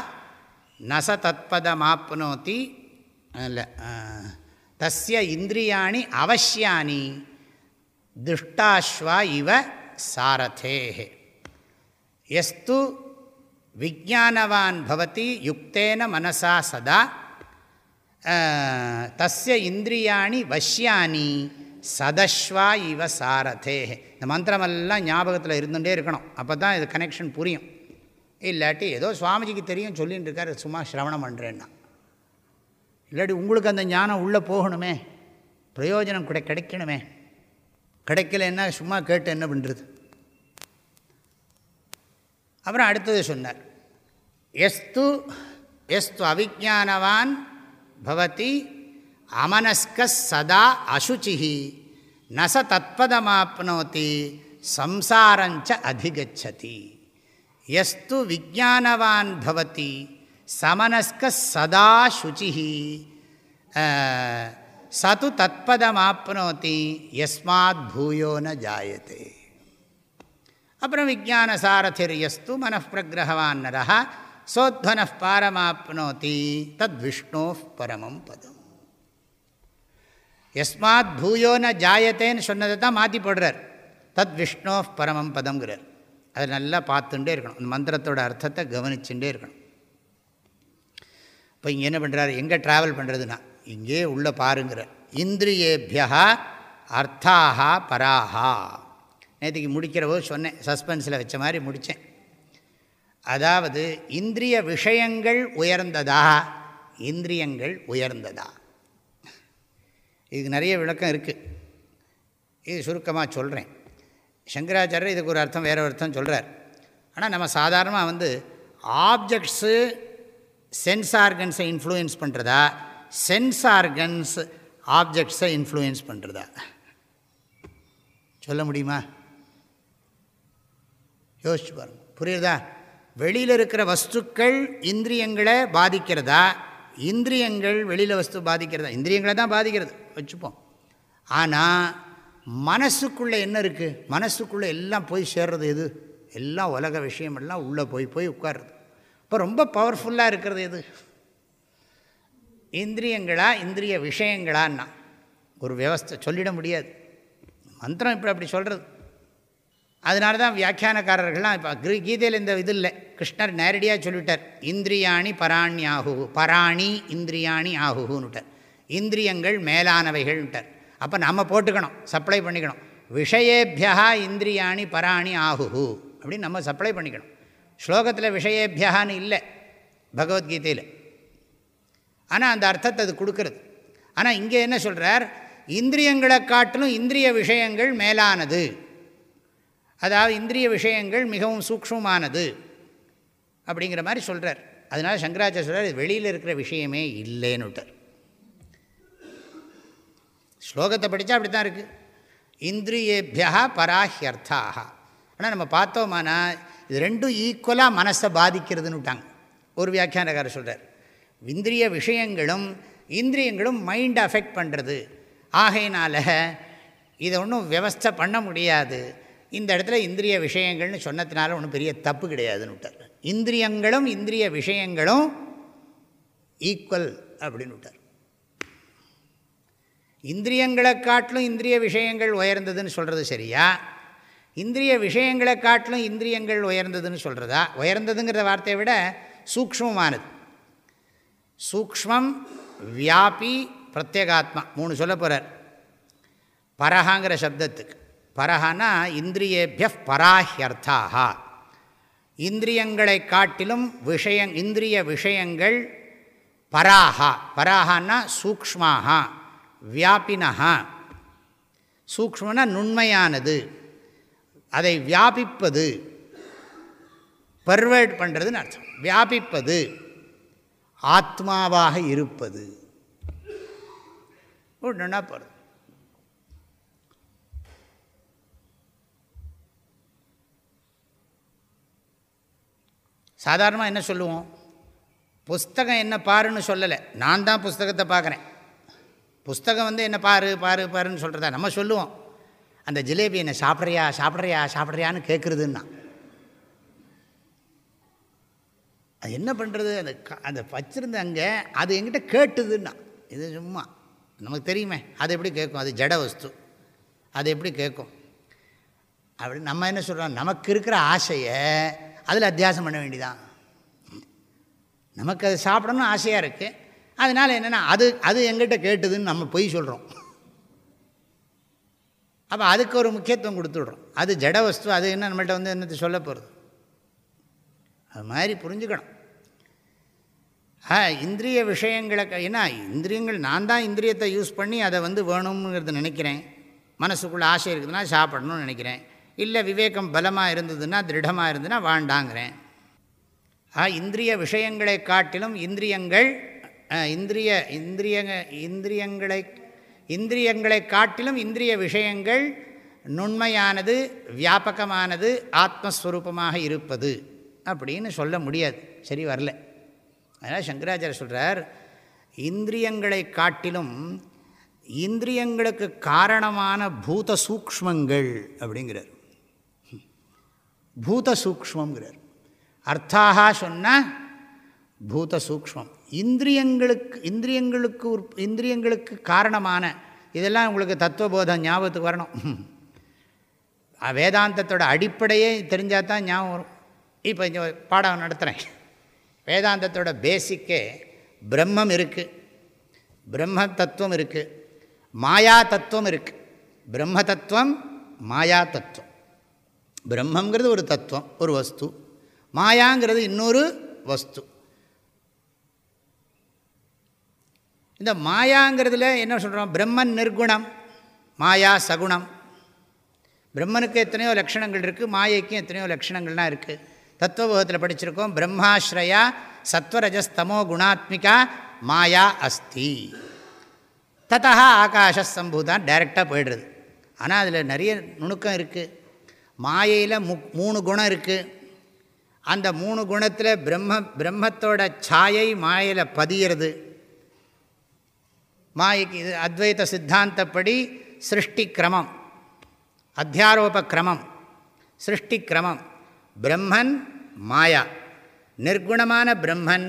நச தத்பதமாப்னோத்தி இல்லை தஸ்ய இந்திரியாணி அவசியானி துஷ்டாஸ்வா இவ சாரதே எஸ்து விஜானவான் பவதி யுக்தேன மனசா சதா தஸ்ய இந்திரியாணி வஷ்யானி சதஸ்வா இவ சாரதே. இந்த மந்திரமெல்லாம் ஞாபகத்தில் இருந்துகிட்டே இருக்கணும். அப்போ தான் இது கனெக்ஷன் புரியும். இல்லாட்டி ஏதோ சுவாமிஜிக்கு தெரியும் சொல்லின்னு இருக்கார் சும்மா சிரவணம் பண்ணுறேன்னா இல்லாட்டி உங்களுக்கு அந்த ஞானம் உள்ளே போகணுமே. பிரயோஜனம் கூட கிடைக்கணுமே. கிடைக்கலன்னா சும்மா கேட்டு என்ன பண்ணுறது அப்புறம் அடுத்தது சொன்னார். எஸ்து எஸ்து அவிஜானவான் பவதி அமனஸ்க சதா அசுச்சிஹி நச தத்பதமாப்னோதி சம்சாரஞ்ச அதிகச்சதி. எஸ்து விஜானவான் பவதி சமனஸ்க சதா சுச்சிஹி சது தத்பதமாப்னோதி எஸ்மாத் பூயோ ந ஜாயத்தே அப்புறம் விஜான சாரதிர் எஸ்து மனப்பிரகிரகவான் நரா சோத்வன பாரமாப்னோதி தத் விஷ்ணோ பரமம் பதம். எஸ்மாத் பூயோ ந ஜாயத்தேன்னு சொன்னதை தான் மாற்றி போடுறார். தத் விஷ்ணோ பரமம் பதம்ங்கிறார். அதை நல்லா பார்த்துட்டே இருக்கணும். அந்த மந்திரத்தோட அர்த்தத்தை கவனிச்சுட்டே இருக்கணும். இப்போ இங்கே என்ன பண்ணுறாரு எங்கே ட்ராவல் பண்ணுறதுன்னா இங்கே உள்ளே பாருங்கிறார். இந்திரியேபியா அர்த்தாக பராஹா. நேற்றுக்கு முடிக்கிற போது சொன்னேன் சஸ்பென்ஸில் வச்ச மாதிரி முடித்தேன் அதாவது இந்திரிய விஷயங்கள் உயர்ந்ததா? இந்திரியங்கள் உயர்ந்ததா? இதுக்கு நிறைய விளக்கம் இருக்குது இது சுருக்கமாக சொல்கிறேன் சங்கராச்சாரியர் இதுக்கு ஒரு அர்த்தம் வேறு அர்த்தம் சொல்கிறார் ஆனால் நம்ம சாதாரணமாக வந்து ஆப்ஜெக்ட்ஸு சென்ஸ் ஆர்கன்ஸை இன்ஃப்ளூயன்ஸ் பண்ணுறதா சென்ஸ் ஆர்கன்ஸ் ஆப்ஜெக்ட்ஸை இன்ஃப்ளூயன்ஸ் பண்ணுறதா சொல்ல முடியுமா? யோசிச்சு பாருங்கள் புரியுதா? வெளியில் இருக்கிற வஸ்துக்கள் இந்திரியங்களை பாதிக்கிறதா? இந்திரியங்கள் வெளியில் வஸ்து பாதிக்கிறதா? இந்திரியங்களை தான் பாதிக்கிறது. வச்சுப்போம். ஆனால் மனசுக்குள்ளே என்ன இருக்குது மனசுக்குள்ளே எல்லாம் போய் சேர்றது எது? எல்லாம் உலக விஷயமெல்லாம் உள்ளே போய் போய் உட்காருது இப்போ ரொம்ப பவர்ஃபுல்லாக இருக்கிறது எது? இந்திரியங்களா? இந்திரிய விஷயங்களான்னா. ஒரு வியவஸ்தை சொல்லிட முடியாது. மந்திரம் இப்படி அப்படி சொல்கிறது அதனால தான் வியாக்கியானக்காரர்கள்லாம் இப்போ கிரி கீதையில் இந்த இது இல்லை. கிருஷ்ணர் நேரடியாக சொல்லிவிட்டார் இந்திரியாணி பராணி ஆகு பராணி இந்திரியாணி ஆகுன்னுட்டார் இந்திரியங்கள் மேலானவைகள்ன்ட்டார். அப்போ நம்ம போட்டுக்கணும் சப்ளை பண்ணிக்கணும். விஷயேபியா இந்திரியாணி பராணி ஆகுஹு அப்படின்னு நம்ம சப்ளை பண்ணிக்கணும். ஸ்லோகத்தில் விஷயேபியான்னு இல்லை பகவத்கீதையில். ஆனால் அந்த அர்த்தத்தை அது கொடுக்கறது. ஆனால் இங்கே என்ன சொல்கிறார் இந்திரியங்களை காட்டிலும் இந்திரிய விஷயங்கள் மேலானது. அதாவது இந்திரிய விஷயங்கள் மிகவும் சூக்ஷமானது அப்படிங்கிற மாதிரி சொல்கிறார் அதனால் சங்கராச்சாரிய சொல்கிறார் இது வெளியில் இருக்கிற விஷயமே இல்லைன்னுட்டார். ஸ்லோகத்தை படித்தா அப்படி தான் இருக்குது இந்திரியேபியா பராஹ்யர்த்தாக. ஆனால் நம்ம பார்த்தோமானா இது ரெண்டும் ஈக்குவலாக மனசை பாதிக்கிறதுன்னு விட்டாங்க ஒரு வியாக்கியானக்காரர் சொல்கிறார் இந்திரிய விஷயங்களும் இந்திரியங்களும் மைண்டை அஃபெக்ட் பண்ணுறது ஆகையினால் இதை ஒன்றும் விவஸ்தை பண்ண முடியாது. இந்த இடத்துல இந்திரிய விஷயங்கள்னு சொன்னதுனால ஒன்றும் பெரிய தப்பு கிடையாதுன்னு விட்டார். இந்திரியங்களும் இந்திரிய விஷயங்களும் ஈக்குவல் அப்படின்னு விட்டார். இந்திரியங்களை காட்டிலும் இந்திரிய விஷயங்கள் உயர்ந்ததுன்னு சொல்கிறது சரியா? இந்திரிய விஷயங்களை காட்டிலும் இந்திரியங்கள் உயர்ந்ததுன்னு சொல்கிறதா உயர்ந்ததுங்கிற வார்த்தையை விட சூக்மமானது சூக்ஷ்மம் வியாபி பிரத்யேகாத்மா. மூணு சொல்ல போகிறார் பரஹாங்கிற சப்தத்துக்கு. பரஹனா இந்திரியேபிய பராஹ்யர்த்தாக இந்திரியங்களை காட்டிலும் விஷய இந்திரிய விஷயங்கள் பராஹா. பராஹான்னா சூக்ஷ்மாக வியாபினஹா. சூக்மனா நுண்மையானது. அதை வியாபிப்பது. பர்வேட் பண்ணுறதுன்னு அர்த்தம். வியாபிப்பது. ஆத்மாவாக இருப்பது. ஒன்றுனா போகிறது சாதாரணமாக என்ன சொல்லுவோம்? புஸ்தகம் என்ன பாருன்னு சொல்லலை. நான் தான் புஸ்தகத்தை பார்க்குறேன். புஸ்தகம் வந்து என்ன பாரு பாரு பாருன்னு சொல்கிறதா நம்ம சொல்லுவோம். அந்த ஜிலேபி என்ன சாப்பிட்றியா சாப்பிட்றியா சாப்பிட்றியான்னு கேட்குறதுன்னா அது என்ன பண்ணுறது அந்த அந்த வச்சுருந்த அங்கே அது எங்கிட்ட கேட்டுதுன்னா. இது சும்மா. நமக்கு தெரியுமே. அது எப்படி கேட்கும்? அது ஜட வஸ்து. அது எப்படி கேட்கும்? அப்படி நம்ம என்ன சொல்கிறோம் நமக்கு இருக்கிற ஆசையை அதில் அத்தியாசம் பண்ண வேண்டிதான் நமக்கு அது சாப்பிடணும் ஆசையாக இருக்குது அதனால் என்னென்னா அது அது எங்கிட்ட கேட்டுதுன்னு நம்ம பொய் சொல்கிறோம் அப்போ அதுக்கு ஒரு முக்கியத்துவம் கொடுத்துடுறோம். அது ஜட வஸ்து அது என்ன நம்மள்கிட்ட வந்து என்னத்தை சொல்ல போகிறது அது மாதிரி புரிஞ்சுக்கணும். ஆ இந்திரிய விஷயங்களை ஏன்னா இந்திரியங்கள் நான் தான் இந்திரியத்தை யூஸ் பண்ணி அதை வந்து வேணுங்கிறது நினைக்கிறேன். மனசுக்குள்ளே ஆசை இருக்குதுன்னா சாப்பிடணும்னு நினைக்கிறேன். இல்லை விவேகம் பலமாக இருந்ததுன்னா திருடமாக இருந்ததுன்னா வாண்டாங்கிறேன். ஆ இந்திரிய விஷயங்களை காட்டிலும் இந்திரியங்கள் இந்திரிய இந்திரிய இந்திரியங்களை இந்திரியங்களை காட்டிலும் இந்திரிய விஷயங்கள் நுண்மையானது வியாபகமானது ஆத்மஸ்வரூபமாக இருப்பது அப்படின்னு சொல்ல முடியாது. சரி வரல. அதனால் சங்கராச்சாரிய சொல்கிறார் இந்திரியங்களை காட்டிலும் இந்திரியங்களுக்கு காரணமான பூத சூக்மங்கள் அப்படிங்கிறார். பூத சூக்மங்கிறார் அர்த்தாக சொன்னால் பூத சூக்மம் இந்திரியங்களுக்கு இந்திரியங்களுக்கு இந்திரியங்களுக்கு காரணமான இதெல்லாம் உங்களுக்கு தத்துவபோதம் ஞாபகத்துக்கு வரணும். வேதாந்தத்தோட அடிப்படையே தெரிஞ்சால் தான் ஞாபகம் வரும். இப்போ இங்கே பாடம் நடத்துகிறேன் வேதாந்தத்தோட பேசிக்கே பிரம்மம் இருக்குது பிரம்ம தத்துவம் இருக்குது மாயா தத்துவம் இருக்குது பிரம்ம தத்துவம் மாயா தத்துவம். பிரம்மங்கிறது ஒரு தத்துவம் ஒரு வஸ்து. மாயாங்கிறது இன்னொரு வஸ்து. இந்த மாயாங்கிறதுல என்ன சொல்கிறோம் பிரம்மன் நிர்குணம் மாயா சகுணம். பிரம்மனுக்கு எத்தனையோ லட்சணங்கள் இருக்குது மாயைக்கும் எத்தனையோ லட்சணங்கள்லாம் இருக்குது தத்துவபோகத்தில் படிச்சிருக்கோம் பிரம்மாஸ்ரயா சத்வரஜஸ்தமோ குணாத்மிகா மாயா அஸ்தி. ததா ஆகாஷ சம்பூதான் டைரெக்டாக போயிடுறது. ஆனால் அதில் நிறைய நுணுக்கம் இருக்குது மாயையில் மு மூணு குணம் இருக்குது அந்த மூணு குணத்தில் பிரம்ம பிரம்மத்தோட சாயை மாயையில் பதியிறது. மாயைக்கு இது அத்வைத சித்தாந்தப்படி சிருஷ்டி கிரமம் அத்தியாரோப கிரமம் சிருஷ்டி கிரமம். பிரம்மன் மாயா நிர்குணமான பிரம்மன்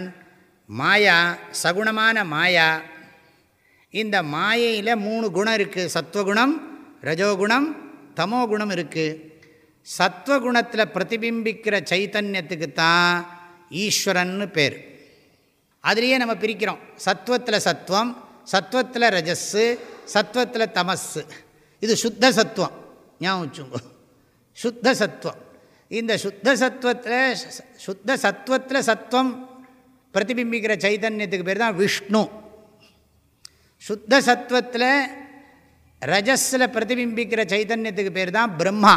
மாயா சகுணமான மாயா. இந்த மாயையில் மூணு குணம் இருக்குது சத்வகுணம் ரஜோகுணம் தமோகுணம் இருக்குது சத்வகுணத்தில் பிரதிபிம்பிக்கிற சைத்தன்யத்துக்கு தான் ஈஸ்வரன்னு பேர். அதுலேயே நம்ம பிரிக்கிறோம். சத்வத்தில் சத்வம் சத்வத்தில் ரஜஸ்ஸு சத்வத்தில் தமஸ்ஸு. இது சுத்த சத்துவம் ஞாபகம் வச்சுங்கோ சுத்த சத்துவம் இந்த சுத்த சத்துவத்தில் சுத்த சத்துவத்தில் சத்துவம் பிரதிபிம்பிக்கிற சைதன்யத்துக்கு பேர் தான் விஷ்ணு. சுத்த சத்துவத்தில் ரஜஸில் பிரதிபிம்பிக்கிற சைதன்யத்துக்கு பேர் தான் பிரம்மா.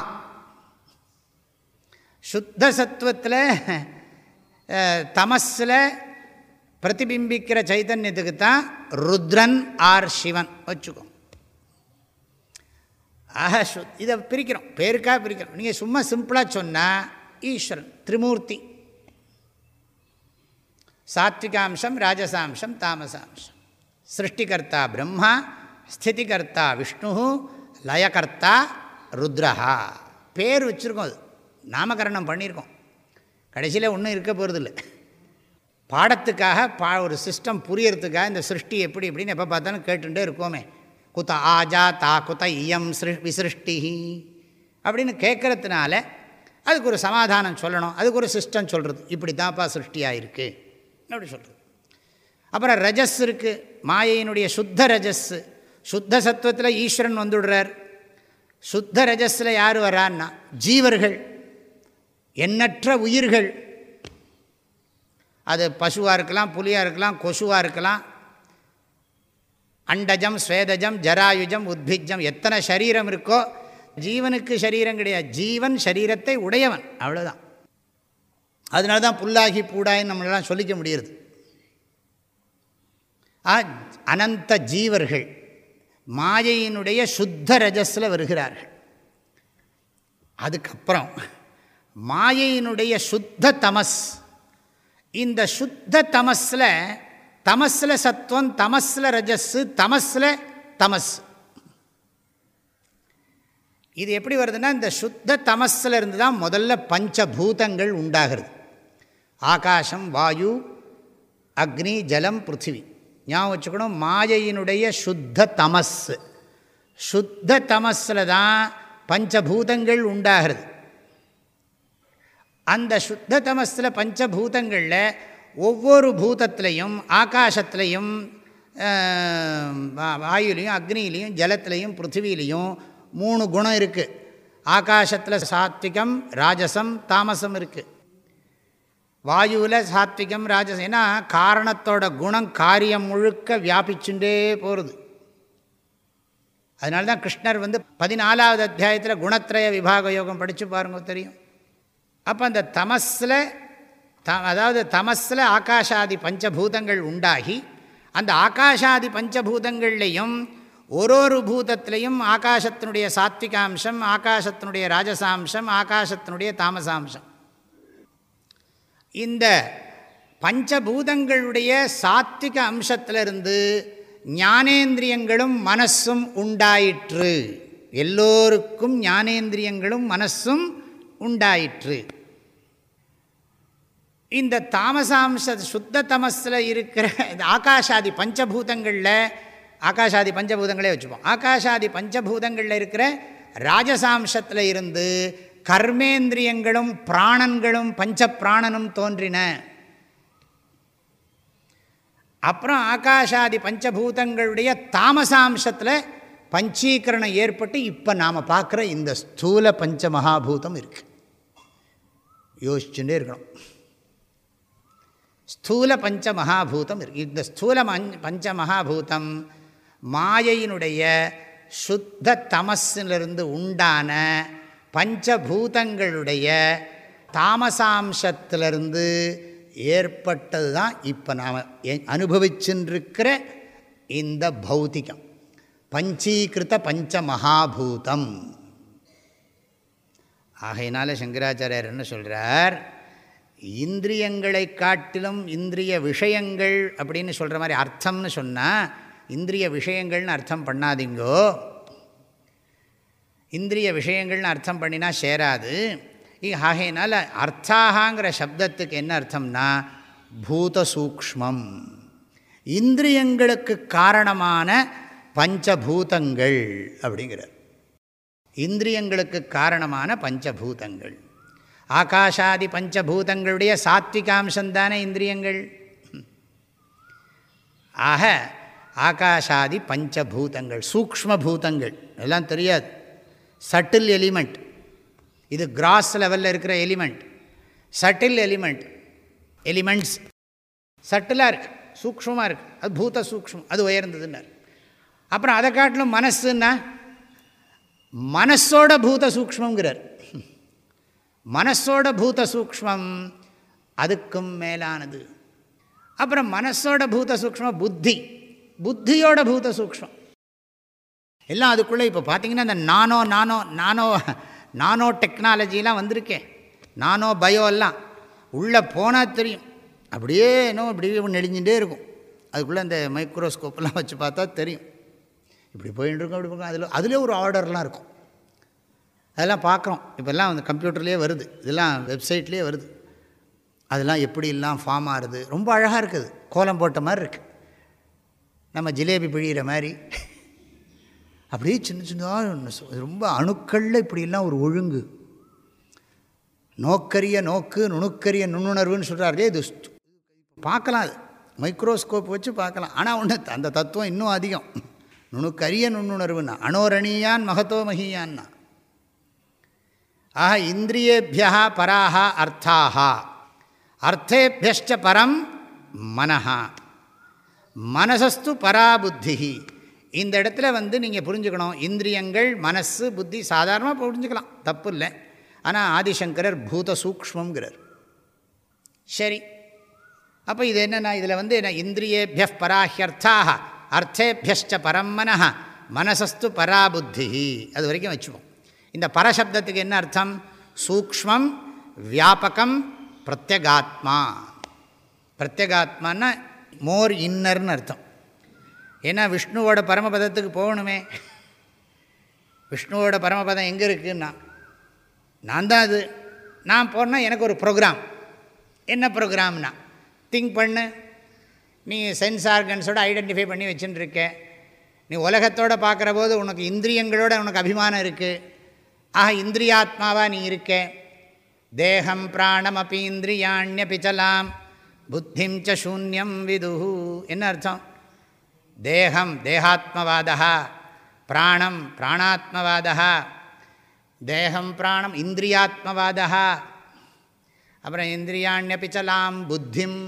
சுத்த சத்துவத்தில் தமஸில் பிரதிபிம்பிக்கிற சைதன்யத்துக்கு தான் ருத்ரன் ஆர் சிவன் வச்சுக்கோ. ஆக சு இதை பிரிக்கிறோம். பேருக்காக பிரிக்கிறோம். நீங்கள் சும்மா சிம்பிளாக சொன்னால் ஈஸ்வரன் திரிமூர்த்தி. சாத்விகாம்சம் ராஜசாம்சம் தாமசாம்சம். சிருஷ்டிகர்த்தா பிரம்மா ஸ்திதிகர்த்தா விஷ்ணு லயகர்த்தா ருத்ரஹா. பேர் வச்சுருக்கோம் அது. நாமகரணம் பண்ணியிருக்கோம். கடைசியில் ஒன்றும் இருக்க போகிறது இல்லை பாடத்துக்காக பா ஒரு சிஸ்டம் புரியறதுக்காக இந்த சிருஷ்டி எப்படி எப்படின்னு எப்போ பார்த்தாலும் கேட்டுகிட்டே இருக்கோமே. குத்த ஆஜா தா குத்த இயம் சிரு விசிருஷ்டி அப்படின்னு கேட்குறதுனால அதுக்கு ஒரு சமாதானம் சொல்லணும். அதுக்கு ஒரு சிஸ்டம் சொல்கிறது இப்படி தான்ப்பா சிருஷ்டியாக இருக்குது அப்படி சொல்கிறது அப்புறம் ரஜஸ் இருக்குது மாயையினுடைய சுத்த ரஜஸ்ஸு சுத்த சத்துவத்தில் ஈஸ்வரன் வந்துடுறார். சுத்த ரஜஸில் யார் வரான்னா ஜீவர்கள். எண்ணற்ற உயிர்கள். அது பசுவாக இருக்கலாம் புலியாக இருக்கலாம் கொசுவாக இருக்கலாம். அண்டஜம் ஸ்வேதஜம் ஜராயுஜம் உத்பிஜம் எத்தனை சரீரம் இருக்கோ ஜீவனுக்கு சரீரம் கிடையாது. ஜீவன் சரீரத்தை உடையவன் அவ்வளோதான் அதனால தான் புல்லாகி பூடாயின்னு நம்மளெல்லாம் சொல்லிக்க முடியுது அனந்த ஜீவர்கள் மாயையினுடைய சுத்த ரஜஸில் வருகிறார்கள். அதுக்கப்புறம் மாயையினுடைய சுத்த தமஸ். இந்த சுத்த தமஸில் தமஸில் சத்துவம் தமஸில் ரஜஸ்ஸு தமஸில் தமஸ். இது எப்படி வருதுன்னா இந்த சுத்த தமஸில் இருந்து தான் முதல்ல பஞ்சபூதங்கள் உண்டாகிறது. ஆகாசம் வாயு அக்னி ஜலம் பிருத்திவி. ஞாபகம் வச்சுக்கணும் மாயையினுடைய சுத்த தமஸ். சுத்த தமஸில் தான் பஞ்சபூதங்கள் உண்டாகிறது. அந்த சுத்த தமஸில் பஞ்சபூதங்களில் ஒவ்வொரு பூதத்துலேயும் ஆகாசத்துலேயும் வாயுலேயும் அக்னியிலையும் ஜலத்துலேயும் பிருத்திவிலையும் மூணு குணம் இருக்குது ஆகாசத்தில் சாத்விகம் ராஜசம் தாமசம் இருக்குது வாயுவில் சாத்விகம் ராஜசம் ஏன்னா காரணத்தோட குணம் காரியம் முழுக்க வியாபிச்சுட்டே போகிறது அதனால தான் கிருஷ்ணர் வந்து பதினாலாவது அத்தியாயத்தில் குணத்திரய விபாக யோகம் படித்து பாருங்க தெரியும். அப்போ அந்த தமஸில் த அதாவது தமஸில் ஆகாஷாதி பஞ்சபூதங்கள் உண்டாகி அந்த ஆகாஷாதி பஞ்சபூதங்கள்லேயும் ஒரு ஒரு பூதத்திலையும் ஆகாசத்தினுடைய சாத்விகாம்சம் ஆகாசத்தினுடைய ராஜசாம்சம் ஆகாசத்தினுடைய தாமசாம்சம். இந்த பஞ்சபூதங்களுடைய சாத்விக அம்சத்திலிருந்து ஞானேந்திரியங்களும் மனசும் உண்டாயிற்று. எல்லோருக்கும் ஞானேந்திரியங்களும் மனசும் உண்டாயிற்று. இந்த தாமசாம்ச சுத்த தமஸில் இருக்கிற ஆகாஷாதி பஞ்சபூதங்களில் ஆகாஷாதி பஞ்சபூதங்களே வச்சுப்போம். ஆகாஷாதி பஞ்சபூதங்களில் இருக்கிற ராஜசாம்சத்தில் இருந்து கர்மேந்திரியங்களும் பிராணன்களும் பஞ்ச பிராணனும் தோன்றின. அப்புறம் ஆகாஷாதி பஞ்சபூதங்களுடைய தாமசாம்சத்தில் பஞ்சீகரணம் ஏற்பட்டு இப்போ நாம் பார்க்குற இந்த ஸ்தூல பஞ்ச மகாபூதம் இருக்குது யோசிச்சுட்டே இருக்கணும். ஸ்தூல பஞ்ச மகாபூதம் இந்த ஸ்தூல பஞ்ச மகாபூதம் மாயையினுடைய சுத்த தமஸிலிருந்து உண்டான பஞ்சபூதங்களுடைய தாமசாம்சத்திலிருந்து ஏற்பட்டது தான் இப்போ நாம் அனுபவிச்சுருக்கிற இந்த பௌத்திகம். பஞ்சீகிருத்த பஞ்ச மகாபூதம் ஆகையினால சங்கராச்சாரியர் என்ன சொல்கிறார் இந்திரியங்களை காட்டிலும் இந்திரிய விஷயங்கள் அப்படின்னு சொல்கிற மாதிரி அர்த்தம்னு சொன்னால் இந்திரிய விஷயங்கள்னு அர்த்தம் பண்ணாதீங்கோ. இந்திரிய விஷயங்கள்னு அர்த்தம் பண்ணினா சேராது. ஆகையினால் அர்த்தாகாங்கிற சப்தத்துக்கு என்ன அர்த்தம்னா பூத சூக்மம் இந்திரியங்களுக்கு காரணமான பஞ்சபூதங்கள் அப்படிங்கிறார். இந்திரியங்களுக்கு காரணமான பஞ்சபூதங்கள். ஆகாஷாதி பஞ்சபூதங்களுடைய சாத்விகாம்சந்தானே இந்திரியங்கள்? ஆக ஆகாஷாதி பஞ்சபூதங்கள் சூக்ம பூதங்கள் எல்லாம் தெரியாது. Subtle element. இது கிராஸ் லெவலில் இருக்கிற எலிமெண்ட். Subtle element elements. சட்டிலாக இருக்குது சூக்ஷமாக இருக்குது அது பூத சூக்ஷ்மம் அது உயர்ந்ததுன்னார். அப்புறம் அதை காட்டிலும் மனசுன்னா மனசோட பூத சூக்மங்கிறார் மனசோட பூத சூக்மம் அதுக்கும் மேலானது. அப்புறம் மனசோட பூத சூக்மம் புத்தி. புத்தியோட பூத சூக்மம் எல்லாம் அதுக்குள்ளே இப்போ பார்த்தீங்கன்னா இந்த நானோ நானோ நானோ நானோ டெக்னாலஜிலாம் வந்திருக்கேன் நானோ பயோ எல்லாம். உள்ளே போனால் தெரியும். அப்படியே இன்னும் அப்படியே நெளிஞ்சுட்டே இருக்கும். அதுக்குள்ளே அந்த மைக்ரோஸ்கோப்பெல்லாம் வச்சு பார்த்தா தெரியும். இப்படி போயின்னு இருக்கும் அப்படி போகும். அதில் அதிலே ஒரு ஆர்டர்லாம் இருக்கும். அதெல்லாம் பார்க்குறோம். இப்போல்லாம் அந்த கம்ப்யூட்டர்லேயே வருது. இதெல்லாம் வெப்சைட்லேயே வருது. அதெல்லாம் எப்படிலாம் ஃபார்ம் ஆகுது? ரொம்ப அழகாக இருக்குது. கோலம் போட்ட மாதிரி இருக்குது நம்ம ஜிலேபி பிழிகிற மாதிரி. அப்படியே சின்ன சின்னதாக ரொம்ப அணுக்களில் இப்படிலாம் ஒரு ஒழுங்கு. நோக்கரிய நோக்கு நுணுக்கரிய நுண்ணுணர்வுன்னு சொல்கிறார்களே இது பார்க்கலாம் அது. மைக்ரோஸ்கோப் வச்சு பார்க்கலாம். ஆனால் ஒன்று அந்த தத்துவம் இன்னும் அதிகம். நுணுக்கரிய நுண்ணுணர்வுன்னா அணோரணியான் மகத்தோ மகியான்னா ஆக இந்திரியேபியா பராக அர்த்தாக அர்த்தேபியஷ்ட பரம் மனஹா. மனசஸ்து பராபுத்தி இந்த இடத்துல வந்து நீங்கள் புரிஞ்சுக்கணும். இந்திரியங்கள் மனசு புத்தி சாதாரணமாக புரிஞ்சுக்கலாம். தப்பு இல்லை ஆனால் ஆதிசங்கரர் பூத சூக்மங்கிறார் சரி. அப்போ இது என்னென்னா இதில் வந்து என்ன? இந்திரியேபிய பராஹியர்த்தாக அர்த்தேபியஷ்ட பரம் மனஹ. மனசஸ்து பராபுத்தி அது வரைக்கும் வச்சுப்போம். இந்த பரசப்தத்துக்கு என்ன அர்த்தம்? சூக்மம் வியாபகம் பிரத்யகாத்மா. பிரத்யகாத்மான்னா மோர் இன்னர்னு அர்த்தம். ஏன்னா விஷ்ணுவோட பரமபதத்துக்கு போகணுமே. விஷ்ணுவோட பரமபதம் எங்கே இருக்குன்னா நான் தான் அது. நான் போனால் எனக்கு ஒரு ப்ரோக்ராம் என்ன ப்ரோக்ராம்னா திங்க் பண்ணு. நீ சென்ஸ் ஆர்கன்ஸோடு ஐடென்டிஃபை பண்ணி வச்சுட்டுருக்க நீ உலகத்தோடு பார்க்குற போது உனக்கு இந்திரியங்களோட உனக்கு அபிமானம் இருக்குது ஆக இந்திரியாத்மாவாக நீ இருக்க. தேகம் பிராணமபி இந்திரியாண்யபிச்சலாம் புத்திம் ச சூன்யம் விது என்ன அர்த்தம்? தேகம் தேகாத்மவாதா பிராணம் பிராணாத்மவாதா தேகம் பிராணம் இந்திரியாத்மவாதா அப்புறம் இந்திரியாண்யபிச்சலாம் புத்திம்.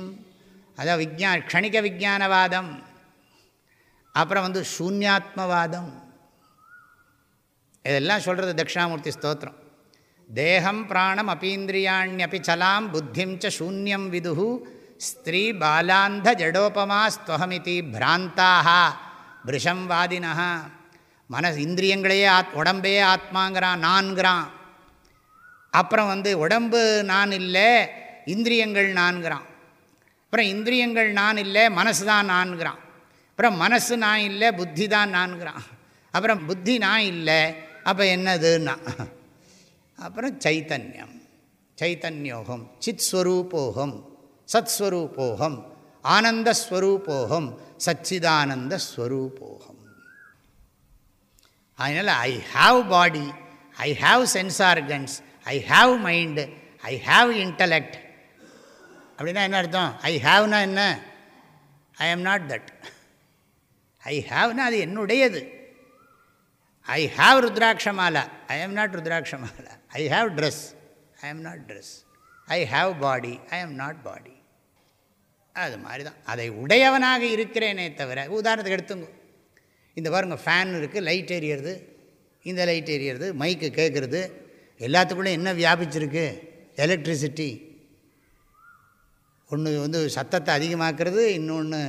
அதான் விஜா க்ஷணிக விஜானவாதம் அப்புறம் வந்து சூன்யாத்மவாதம். இதெல்லாம் சொல்கிறது தட்சிணாமூர்த்தி ஸ்தோத்திரம். தேகம் பிராணம் அப்பீந்திரியாண்யப்பி சலாம் புத்திம் ச சூன்யம் விதுகு ஸ்திரீ பாலாந்த ஜடோபமா ஸ்துவமிதி பிராந்தாக பிருஷம் வாதினா மன இந்திரியங்களையே ஆத் உடம்பையே ஆத்மாங்கிறான் நான்கிறான். அப்புறம் வந்து உடம்பு நான் இல்லை இந்திரியங்கள் நான்கிறான். அப்புறம் இந்திரியங்கள் நான் இல்லை மனசு தான் நான்கிறான். அப்புறம் மனசு நான் இல்லை புத்தி தான் நான்கிறான். அப்புறம் புத்தி நான் இல்லை அப்போ என்னதுன்னா? அப்புறம் சைத்தன்யம். சைத்தன்யோகம். சித் ஸ்வரூபோகம் சத் ஸ்வரூபோகம் ஆனந்தஸ்வரூபோகம். சச்சிதானந்த ஸ்வரூபோகம் அதனால் I have body I have sense organs I have mind I have intellect அப்படின்னா என்ன அர்த்தம்? ஐ ஹாவ்னா என்ன? ஐ ஆம் நாட் தட் ஐ ஹாவ்னா அது என்னுடையது. ஐ ஹாவ் ருத்ராட்சமாலா I am not ருத்ராட்சமாலா I have dress I am not dress I have body I am not body அது மாதிரி தான் அதை உடையவனாக இருக்கிறேனே தவிர உதாரணத்துக்கு எடுத்துங்க. இந்த பாருங்க ஃபேன் இருக்குது லைட் எரியறது இந்த லைட் எரியறது மைக்கு கேட்குறது எல்லாத்துக்குள்ளேயும் என்ன வியாபிச்சிருக்கு? எலக்ட்ரிசிட்டி ஒன்று வந்து சத்தத்தை அதிகமாக்குறது இன்னொன்று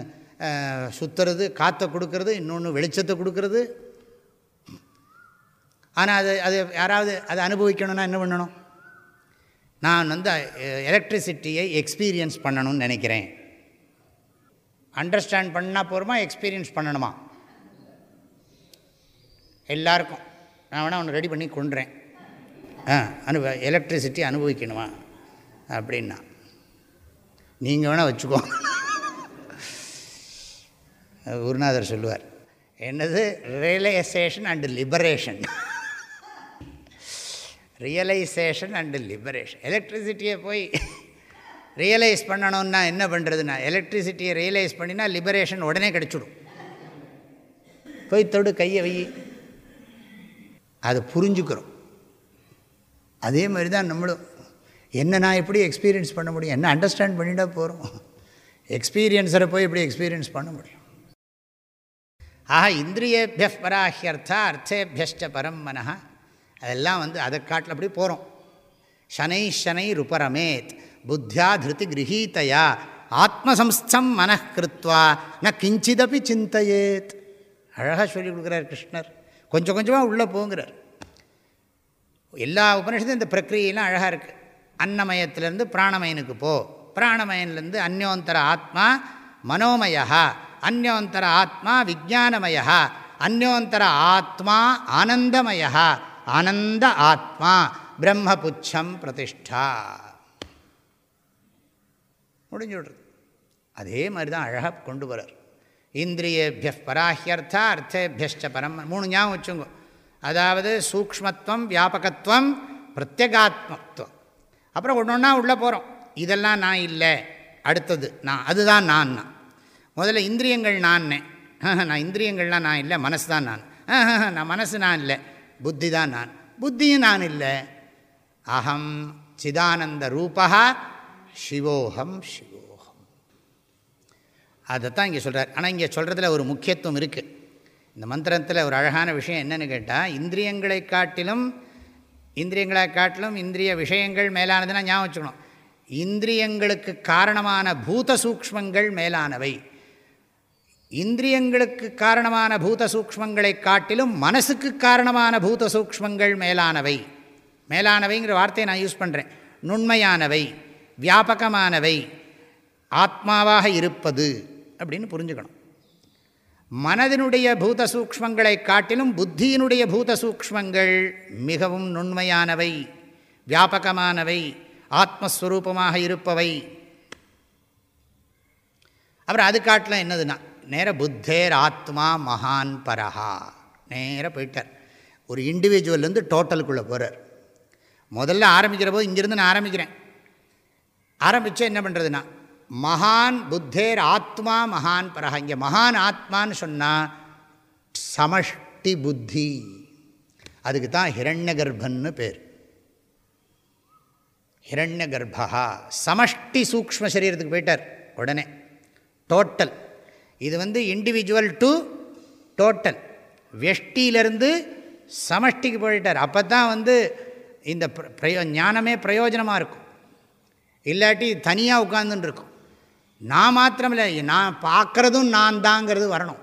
சுற்றுறது காற்றை கொடுக்கறது இன்னொன்று வெளிச்சத்தை கொடுக்கறது. ஆனால் அது அது யாராவது அதை அனுபவிக்கணும்னா என்ன பண்ணணும்? நான் வந்து எலக்ட்ரிசிட்டியை எக்ஸ்பீரியன்ஸ் பண்ணணும்னு நினைக்கிறேன். அண்டர்ஸ்டாண்ட் பண்ணால் போகிறோமா எக்ஸ்பீரியன்ஸ் பண்ணணுமா? எல்லாருக்கும். நான் வேணால் ஒன்று ரெடி பண்ணி கொண்டுறேன். ஆ அனுப எலக்ட்ரிசிட்டி அனுபவிக்கணுமா? அப்படின்னா. நீங்கள் வேணால் வச்சுக்கோ. குருநாதர் சொல்லுவார் என்னது realisation and liberation realisation and liberation எலக்ட்ரிசிட்டியை போய் ரியலைஸ் பண்ணணுன்னா என்ன பண்ணுறதுன்னா எலக்ட்ரிசிட்டியை ரியலைஸ் பண்ணினா லிபரேஷன் உடனே கிடச்சிடும். போய் தொடு கையை வை. அதை புரிஞ்சுக்கிறோம். அதே மாதிரி தான் நம்மளும். என்ன நான் எப்படி எக்ஸ்பீரியன்ஸ் பண்ண முடியும்? என்ன அண்டர்ஸ்டாண்ட் பண்ணிட்டா போகிறோம் எக்ஸ்பீரியன்ஸரை போய் எப்படி எக்ஸ்பீரியன்ஸ் பண்ண முடியும்? ஆஹா இந்திரியேபிய பராஹியர்த்தா அர்த்தேபியஷ்ட பரம் மனஹா. அதெல்லாம் வந்து அதை காட்டில் அப்படி போகிறோம் சனை ஷனை ருபரமேத் புத்தியா திருத்தி கிரகீதையா ஆத்மசம்ஸ்தம் மனக்கிருத்வா ந கிஞ்சிதப்பி சிந்தையேத். அழகாக சொல்லிக் கொடுக்குறார் கிருஷ்ணர். கொஞ்சம் கொஞ்சமாக உள்ளே போங்கிறார். எல்லா உபனிஷத்தும் இந்த பிரக்கிரியெல்லாம் அழகாக இருக்குது அன்னமயத்திலேருந்து பிராணமயனுக்கு போ. பிராணமயன்லேருந்து அந்யோந்தர ஆத்மா மனோமயா அந்யோந்தர ஆத்மா விஜானமயா அந்யோந்தர ஆத்மா ஆனந்தமயா ஆனந்த ஆத்மா பிரம்மபுச்சம் பிரதிஷ்டா. முடிஞ்சு விடுறது அதே மாதிரி தான் அழகாக கொண்டு வரார் இந்திரியேபிய பராஹியர்த்தா அர்த்தேபியஷ்ட பரம் மூணு ஞாபகம் வச்சுங்க. அதாவது சூக்மத்துவம் வியாபகத்துவம் பிரத்யகாத்மத்துவம். அப்புறம் ஒன்று ஒன்றா உள்ளே போகிறோம் இதெல்லாம் நான் இல்லை. அடுத்தது நான் அதுதான் நான். நான் முதல்ல இந்திரியங்கள் நான்னே. நான் இந்திரியங்கள்லாம் நான் இல்லை மனசு தான் நான். நான் மனசு நான் இல்லை. புத்தி தான் நான். புத்தியும் நான் இல்லை. அகம் சிதானந்த ரூபா சிவோகம் சிவோகம். தான் இங்கே சொல்கிறார் ஆனால் இங்கே சொல்கிறதுல ஒரு முக்கியத்துவம் இருக்குது இந்த மந்திரத்தில் ஒரு அழகான விஷயம் என்னென்னு கேட்டால் இந்திரியங்களை காட்டிலும் இந்திரியங்களை காட்டிலும் இந்திரிய விஷயங்கள் மேலானதுன்னா ஞாபகம் வச்சுக்கணும். இந்திரியங்களுக்கு காரணமான பூத சூக்மங்கள் மேலானவை. இந்திரியங்களுக்கு காரணமான பூத சூக்மங்களை காட்டிலும் மனசுக்கு காரணமான பூத சூக்மங்கள் மேலானவை. மேலானவைங்கிற வார்த்தையை நான் யூஸ் பண்ணுறேன் நுண்மையானவை வியாபகமானவை ஆத்மாவாக இருப்பது அப்படின்னு புரிஞ்சுக்கணும். மனதினுடைய பூத சூக்மங்களை காட்டிலும் புத்தியினுடைய பூத சூக்மங்கள் மிகவும் நுண்மையானவை வியாபகமானவை ஆத்மஸ்வரூபமாக இருப்பவை. அப்புறம் அது காட்டில் என்னதுன்னா நேர புத்தேர் ஆத்மா மகான் பரஹா. நேராக போயிட்டார். ஒரு இண்டிவிஜுவல்லேருந்து டோட்டலுக்குள்ளே போகிறார் முதல்ல ஆரம்பிக்கிற போது இங்கேருந்து நான் ஆரம்பிக்கிறேன். ஆரம்பித்தா என்ன பண்ணுறதுன்னா மகான் புத்தேர் ஆத்மா மகான் பரஹா. இங்கே மகான் ஆத்மான்னு சொன்னால் சமஷ்டி புத்தி. அதுக்கு தான் ஹிரண்ய கர்ப்பன்னு பேர். ஹிரண்ய கர்ப்பா சமஷ்டி சூக்ம சரீரத்துக்கு போயிட்டார். உடனே டோட்டல் இது வந்து இண்டிவிஜுவல் டு டோட்டல் வெஷ்டியிலிருந்து சமஷ்டிக்கு போயிட்டார். அப்போ தான் வந்து இந்த பிரயோ ஞானமே பிரயோஜனமாக இருக்கும். இல்லாட்டி தனியாக உட்கார்ந்துட்டு இருக்கும் நான் மாத்திரம் இல்லை நான் பார்க்குறதும் நான் தாங்கிறது வரணும்.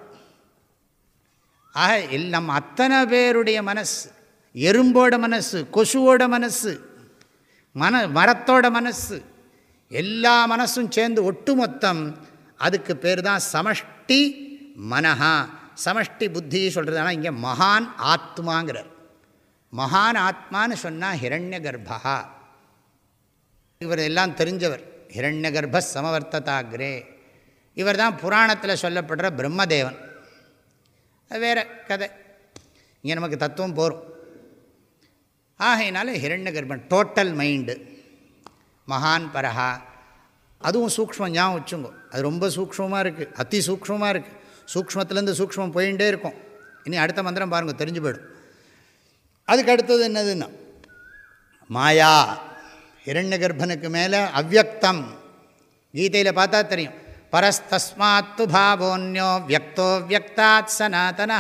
ஆக எல் நம்ம அத்தனை பேருடைய மனசு எறும்போட மனசு கொசுவோட மனசு மன மரத்தோட மனசு எல்லா மனசும் சேர்ந்து ஒட்டுமொத்தம் அதுக்கு பேர் தான் சமஷ்டி மனஹா. சமஷ்டி புத்தி சொல்கிறது ஆனால் இங்கே மகான் ஆத்மாங்கிறார். மகான் ஆத்மான்னு சொன்னால் ஹிரண்ய கர்ப்பா. இவர் எல்லாம் தெரிஞ்சவர். ஹிரண்ய கர்ப்ப சமவர்த்ததாகிரே. இவர் தான் புராணத்தில் சொல்லப்படுற பிரம்மதேவன். வேறு கதை. இங்கே நமக்கு தத்துவம் போகும் ஆகையினால ஹிரண்ய கர்ப்பன் டோட்டல் மைண்டு மகான் பரஹா. அதுவும் சூக்மம் ஞாபகம் வச்சுங்கோ. அது ரொம்ப சூக்மமாக இருக்குது அதி சூக்மமாக இருக்குது சூக்மத்துலேருந்து சூக்மம் போயிட்டே இருக்கும். இனி அடுத்த மந்திரம் பாருங்கள் தெரிஞ்சு போயிடும். அதுக்கு அடுத்தது என்னதுன்னா மாயா இரண்ய கர்ப்பனுக்கு மேலே அவ்வக்தம். கீதையில் பார்த்தா தெரியும். பரஸ்தஸ்மாத்து பாவோன்யோ வியக்தோ வியக்தாத் சனாதனா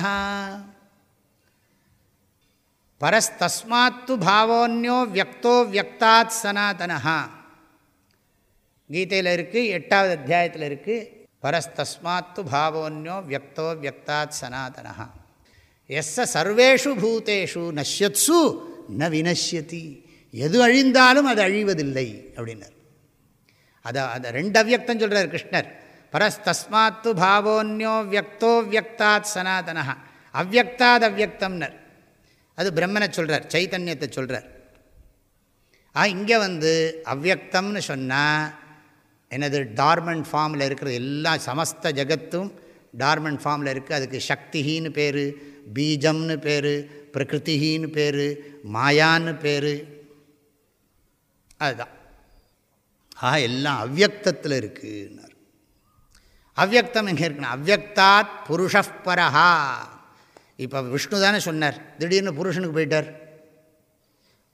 பரஸ்தஸ்மாத்து பாவோன்யோ வியக்தோ வியக்தாத் சனாதனா கீதையில் இருக்குது எட்டாவது அத்தியாயத்தில் இருக்குது பரஸ்தஸ்மாத்து பாவோன்யோ வியக்தோ வியக்தாத் சனாதனா எஸ்ஸ சர்வேஷு பூத்தேஷு நஷ்யத்சு ந வினஷ்யதி எது அழிந்தாலும் அது அழிவதில்லை அப்படின்னார். அதை அதை ரெண்டு அவ்வியக்தம் சொல்கிறார் கிருஷ்ணர். பரஸ்தஸ்மாத்து பாவோன்யோ வியக்தோ வியக்தாத் சனாதனா அவ்வக்தாத் அவ்வக்தம்னர் அது பிரம்மனை சொல்கிறார் சைத்தன்யத்தை சொல்கிறார் ஆ இங்கே வந்து அவ்வக்தம்னு சொன்னால் எனது டார்மண்ட் ஃபார்மில் இருக்கிறது எல்லாம் சமஸ்த ஜகத்தும் டார்மண்ட் ஃபார்மில் இருக்குது அதுக்கு சக்திஹின்னு பேர் பீஜம்னு பேர் பிரகிருத்தின்னு பேர் மாயான்னு பேர். அதுதான். ஆ எல்லாம் அவ்வக்தத்தில் இருக்குன்னார். அவ்வக்தம் எங்கே இருக்குன்னா அவ்வக்தாத் புருஷப்பரஹா இப்போ விஷ்ணு தானே சொன்னார் திடீர்னு புருஷனுக்கு போயிட்டார்.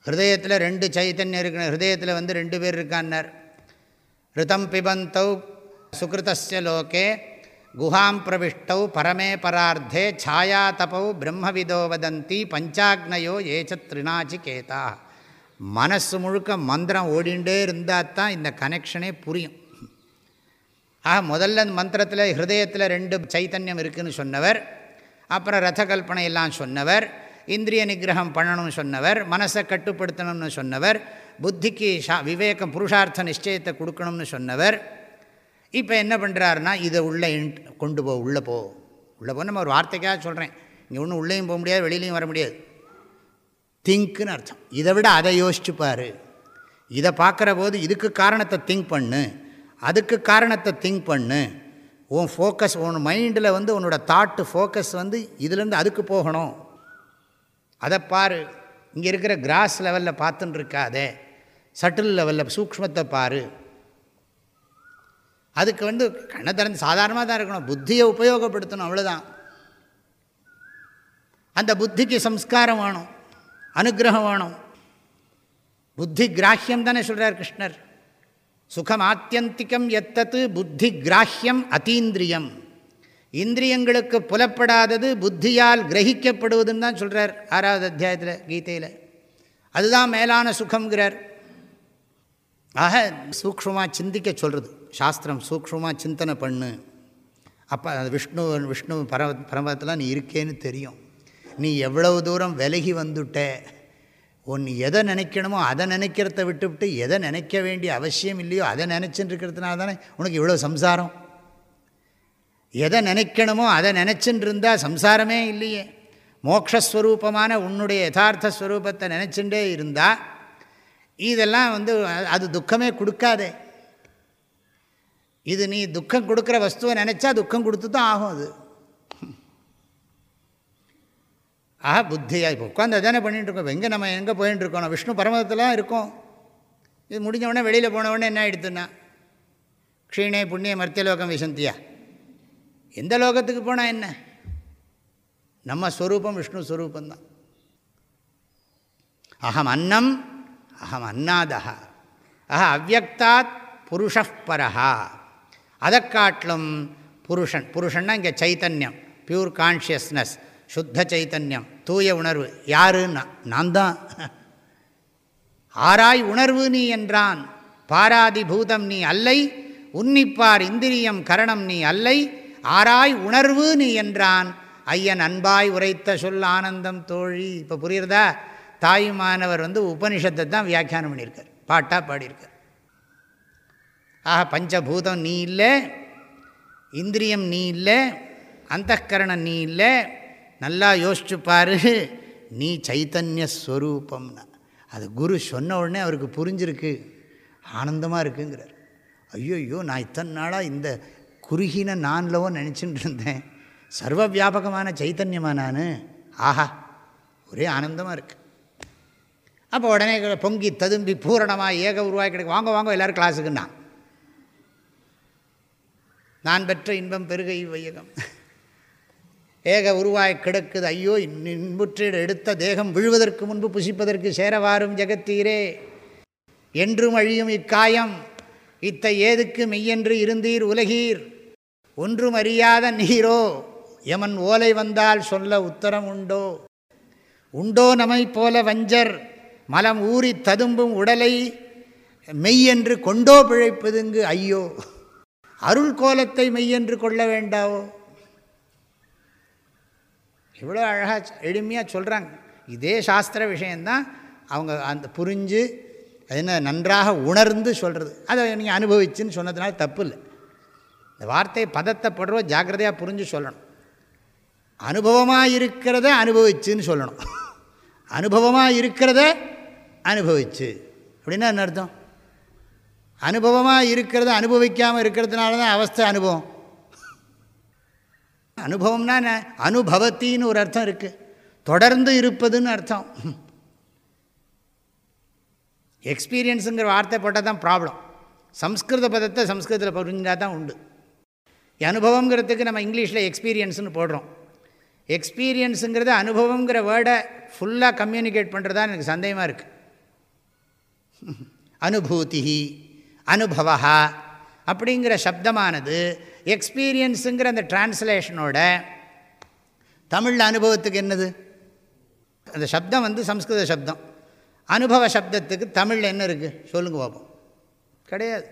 ஹிருதயத்தில் ரெண்டு சைத்தன்யம் இருக்குன்னு ஹிருதயத்தில் வந்து ரெண்டு பேர் இருக்கான்னார். ரிதம் பிபந்தௌ சுகிருத்தஸ்ய லோகே குஹாம் பிரவிஷ்டௌ பரமே பரார்த்தே சாயா தபௌ பிரம்மவிதோ வதந்தி பஞ்சாக்னயோ ஏச்ச திருநாச்சிகேதா மனசு முழுக்க மந்திரம் ஓடிண்டே இருந்தால் தான் இந்த கனெக்ஷனே புரியும். ஆக முதல்ல மந்திரத்தில் ஹிருதயத்தில் ரெண்டு சைத்தன்யம் இருக்குதுன்னு சொன்னவர். அப்புறம் ரத கல்பனை எல்லாம் சொன்னவர். இந்திரிய நிகிரகம் பண்ணணும்னு சொன்னவர். மனசை கட்டுப்படுத்தணும்னு சொன்னவர். புத்திக்கு ஷா விவேகம் புருஷார்த்த நிச்சயத்தை கொடுக்கணும்னு சொன்னவர். இப்போ என்ன பண்ணுறாருனா இதை உள்ளே கொண்டு போ உள்ளே போ. உள்ளே போ நம்ம ஒரு வார்த்தைக்காக சொல்கிறேன் இங்கே ஒன்றும் உள்ளேயும் போக முடியாது வெளியிலையும் வர முடியாது. திங்க்குன்னு அர்த்தம். இதை விட அதை யோசிச்சுப்பார் இதை பார்க்குற போது இதுக்கு காரணத்தை திங்க் பண்ணு. அதுக்கு காரணத்தை திங்க் பண்ணு. உன் ஃபோக்கஸ் உன் மைண்டில் வந்து உன்னோட தாட்டு ஃபோக்கஸ் வந்து இதுலேருந்து அதுக்கு போகணும். அதை பாரு. இங்கே இருக்கிற கிராஸ் லெவலில் பார்த்துன்னு இருக்காதே. சட்டில் லெவலில் சூக்மத்தை பாரு. அதுக்கு வந்து கண்ணை திறந்து சாதாரணமாக தான் இருக்கணும். புத்தியை உபயோகப்படுத்தணும் அவ்வளோதான் அந்த புத்திக்கு சம்ஸ்காரம் வேணும் அனுகிரகம் வேணும். புத்தி கிராஹ்யம் தானே சொல்கிறார் கிருஷ்ணர். சுகம் ஆத்தியந்திகம் எத்தத்து புத்தி கிராஹ்யம் அத்தீந்திரியம் இந்திரியங்களுக்கு புலப்படாதது புத்தியால் கிரகிக்கப்படுவதுன்னு தான் சொல்கிறார் ஆறாவது அத்தியாயத்தில் கீதையில். அதுதான் மேலான சுகங்கிறார் ஆக சூக்ஷமாக சிந்திக்க சொல்கிறது சாஸ்திரம் சூக்ஷமாக சிந்தனை பண்ணு. அப்போ அது விஷ்ணு விஷ்ணு பரம பரமத்தில் நீ இருக்கேன்னு தெரியும். நீ எவ்வளவு தூரம் விலகி வந்துட்ட உன் எதை நினைக்கணுமோ அதை நினைக்கிறத விட்டுவிட்டு எதை நினைக்க வேண்டிய அவசியம் இல்லையோ அதை நினச்சின்னு இருக்கிறதுனால தானே உனக்கு இவ்வளோ சம்சாரம்? எதை நினைக்கணுமோ அதை நினச்சின்னு இருந்தால் சம்சாரமே இல்லையே. மோக்ஷஸ்வரூபமான உன்னுடைய யதார்த்த ஸ்வரூபத்தை நினச்சிண்டே இருந்தால் இதெல்லாம் வந்து அது துக்கமே கொடுக்காதே. இது நீ துக்கம் கொடுக்குற வஸ்துவை நினச்சா துக்கம் கொடுத்து தான் ஆகும் அது. ஆஹா புத்தியாக இப்போ உட்காந்து அதானே பண்ணிகிட்டு இருக்கோம். எங்கே நம்ம எங்கே போயின்ட்டுருக்கோம் நான் விஷ்ணு பரமதத்தில் இருக்கோம். இது முடிஞ்ச உடனே வெளியில் போன உடனே என்ன ஆகிடுதுன்னா க்ஷீணே புண்ணிய மர்த்தியலோகம் விசந்தியா எந்த லோகத்துக்கு போனால் என்ன? நம்ம ஸ்வரூபம் விஷ்ணு ஸ்வரூபந்தான் அகம் அன்னம் அகம் அன்னாதா அஹ அவ்வக்தாத் புருஷப்பரஹா அதை காட்டிலும் புருஷன் புருஷன்னா இங்கே சைத்தன்யம் பியூர் கான்ஷியஸ்னஸ் சுத்த சைத்தன்யம் தூய உணர்வு. யாருன்னா? நான் தான் ஆராய் உணர்வு நீ என்றான். பாராதி பூதம் நீ அல்லை உன்னிப்பார் இந்திரியம் கரணம் நீ அல்லை ஆராய் உணர்வு நீ என்றான். ஐயன் அன்பாய் உரைத்த சொல் ஆனந்தம் தோழி. இப்போ புரியுறதா? தாயுமானவர் வந்து உபனிஷத்தை தான் வியாக்கியானம் பண்ணியிருக்கார். பாட்டாக பாடியிருக்கார். ஆஹா பஞ்சபூதம் நீ இல்லை இந்திரியம் நீ இல்லை அந்தகரணம் நீ இல்லை நல்லா யோசிச்சு பாரு நீ சைத்தன்ய ஸ்வரூபம்னா. அது குரு சொன்ன உடனே அவருக்கு புரிஞ்சிருக்கு. ஆனந்தமாக இருக்குங்கிறார். ஐயோ ஐயோ நான் இத்தனை நாளாக இந்த குறுகின நான்லவோ நினச்சிட்டு இருந்தேன். சர்வ வியாபகமான சைத்தன்யமாக நான்? ஆஹா ஒரே ஆனந்தமாக இருக்குது அப்போ உடனே பொங்கி ததும்பி பூரணமாக ஏக உருவாக்கி கிடைக்கும் வாங்க வாங்க எல்லோரும் கிளாஸுக்குன்னா. நான் பெற்ற இன்பம் பெருகை வையகம் ஏக உருவாய் கிடக்குது. ஐயோ இன்புற்றிட எடுத்த தேகம் விழுவதற்கு முன்பு புசிப்பதற்கு சேரவாரும் ஜெகத்தீரே. என்றும் அழியும் இக்காயம். இத்தை ஏதுக்கு மெய்யென்று இருந்தீர் உலகீர். ஒன்றும் அறியாத நீரோ? எமன் ஓலை வந்தால் சொல்ல உத்தரம் உண்டோ? உண்டோ நமை போல வஞ்சர் மலம் ஊறி ததும்பும் உடலை மெய்யென்று கொண்டோ பிழைப்பதுங்கு ஐயோ? அருள் கோலத்தை மெய்யென்று கொள்ள வேண்டாவோ? இவ்வளோ அழகாக எளிமையாக சொல்கிறாங்க இதே சாஸ்திர விஷயந்தான் அவங்க அந்த புரிஞ்சு என்ன நன்றாக உணர்ந்து சொல்கிறது அதை நீங்கள் அனுபவிச்சுன்னு சொன்னதுனால தப்பு இல்லை. இந்த வார்த்தை பதத்தை படுறோம் ஜாக்கிரதையாக புரிஞ்சு சொல்லணும். அனுபவமாக இருக்கிறத அனுபவிச்சுன்னு சொல்லணும். அனுபவமாக இருக்கிறத அனுபவிச்சு. அப்படின்னா என்ன அர்த்தம்? அனுபவமாக இருக்கிறத அனுபவிக்காமல் இருக்கிறதுனால தான் அவஸ்தை அனுபவம். அனுபவம்னா என்ன? அனுபவத்தின்னு ஒரு அர்த்தம் இருக்குது தொடர்ந்து இருப்பதுன்னு அர்த்தம். எக்ஸ்பீரியன்ஸுங்கிற வார்த்தை போட்டால் தான் ப்ராப்ளம் சம்ஸ்கிருத பதத்தை சம்ஸ்கிருதத்தில் புரிஞ்சால் தான் உண்டு. அனுபவங்கிறதுக்கு நம்ம இங்கிலீஷில் எக்ஸ்பீரியன்ஸ்னு போடுறோம். எக்ஸ்பீரியன்ஸுங்கிறது அனுபவங்கிற வேர்டை ஃபுல்லாக கம்யூனிகேட் பண்ணுறதா எனக்கு சந்தேகமாக இருக்குது அனுபூதி அனுபவா அப்படிங்கிற சப்தமானது எக்ஸ்பீரியன்ஸுங்கிற அந்த டிரான்ஸ்லேஷனோட தமிழில் அனுபவத்துக்கு என்னது? அந்த சப்தம் வந்து சம்ஸ்கிருத சப்தம். அனுபவ சப்தத்துக்கு தமிழில் என்ன இருக்குது சொல்லுங்க பார்ப்போம் கிடையாது.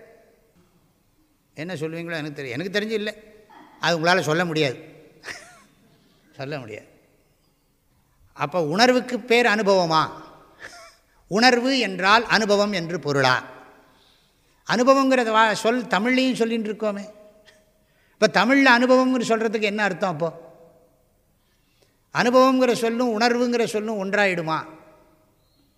என்ன சொல்லுவீங்களோ எனக்கு தெரியும் எனக்கு தெரிஞ்சு இல்லை அது உங்களால் சொல்ல முடியாது. சொல்ல முடியாது. அப்போ உணர்வுக்கு பேர் அனுபவமா? உணர்வு என்றால் அனுபவம் என்று பொருளா? அனுபவங்கிறத வா சொல் தமிழ்லையும் சொல்லின்னு இருக்கோமே. இப்போ தமிழில் அனுபவங்கிற சொல்கிறதுக்கு என்ன அர்த்தம் அப்போது அனுபவங்கிற சொல்லும் உணர்வுங்கிற சொல்லும் ஒன்றாயிடுமா?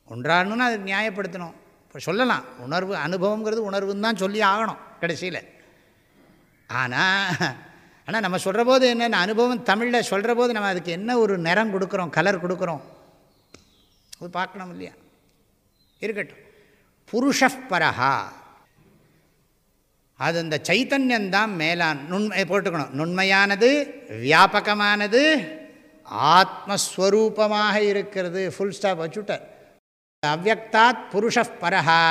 ஒன்றாடணும்னா அதுக்கு நியாயப்படுத்தணும். இப்போ சொல்லலாம். உணர்வு அனுபவங்கிறது உணர்வுன்னு தான் சொல்லி ஆகணும் கடைசியில். ஆனால் ஆனால் நம்ம சொல்கிற போது என்னென்ன அனுபவம் தமிழில் சொல்கிற போது நம்ம அதுக்கு என்ன ஒரு நிறம் கொடுக்குறோம் கலர் கொடுக்குறோம்? அது பார்க்கணும் இல்லையா? இருக்கட்டும். புருஷப்பரஹா அது அந்த சைத்தன்யந்தான் மேலான் நுண்மை போட்டுக்கணும். நுண்மையானது வியாபகமானது ஆத்மஸ்வரூபமாக இருக்கிறது. ஃபுல் ஸ்டாப் வச்சுட்டார். அவ்வக்தாத் புருஷப்பரஹா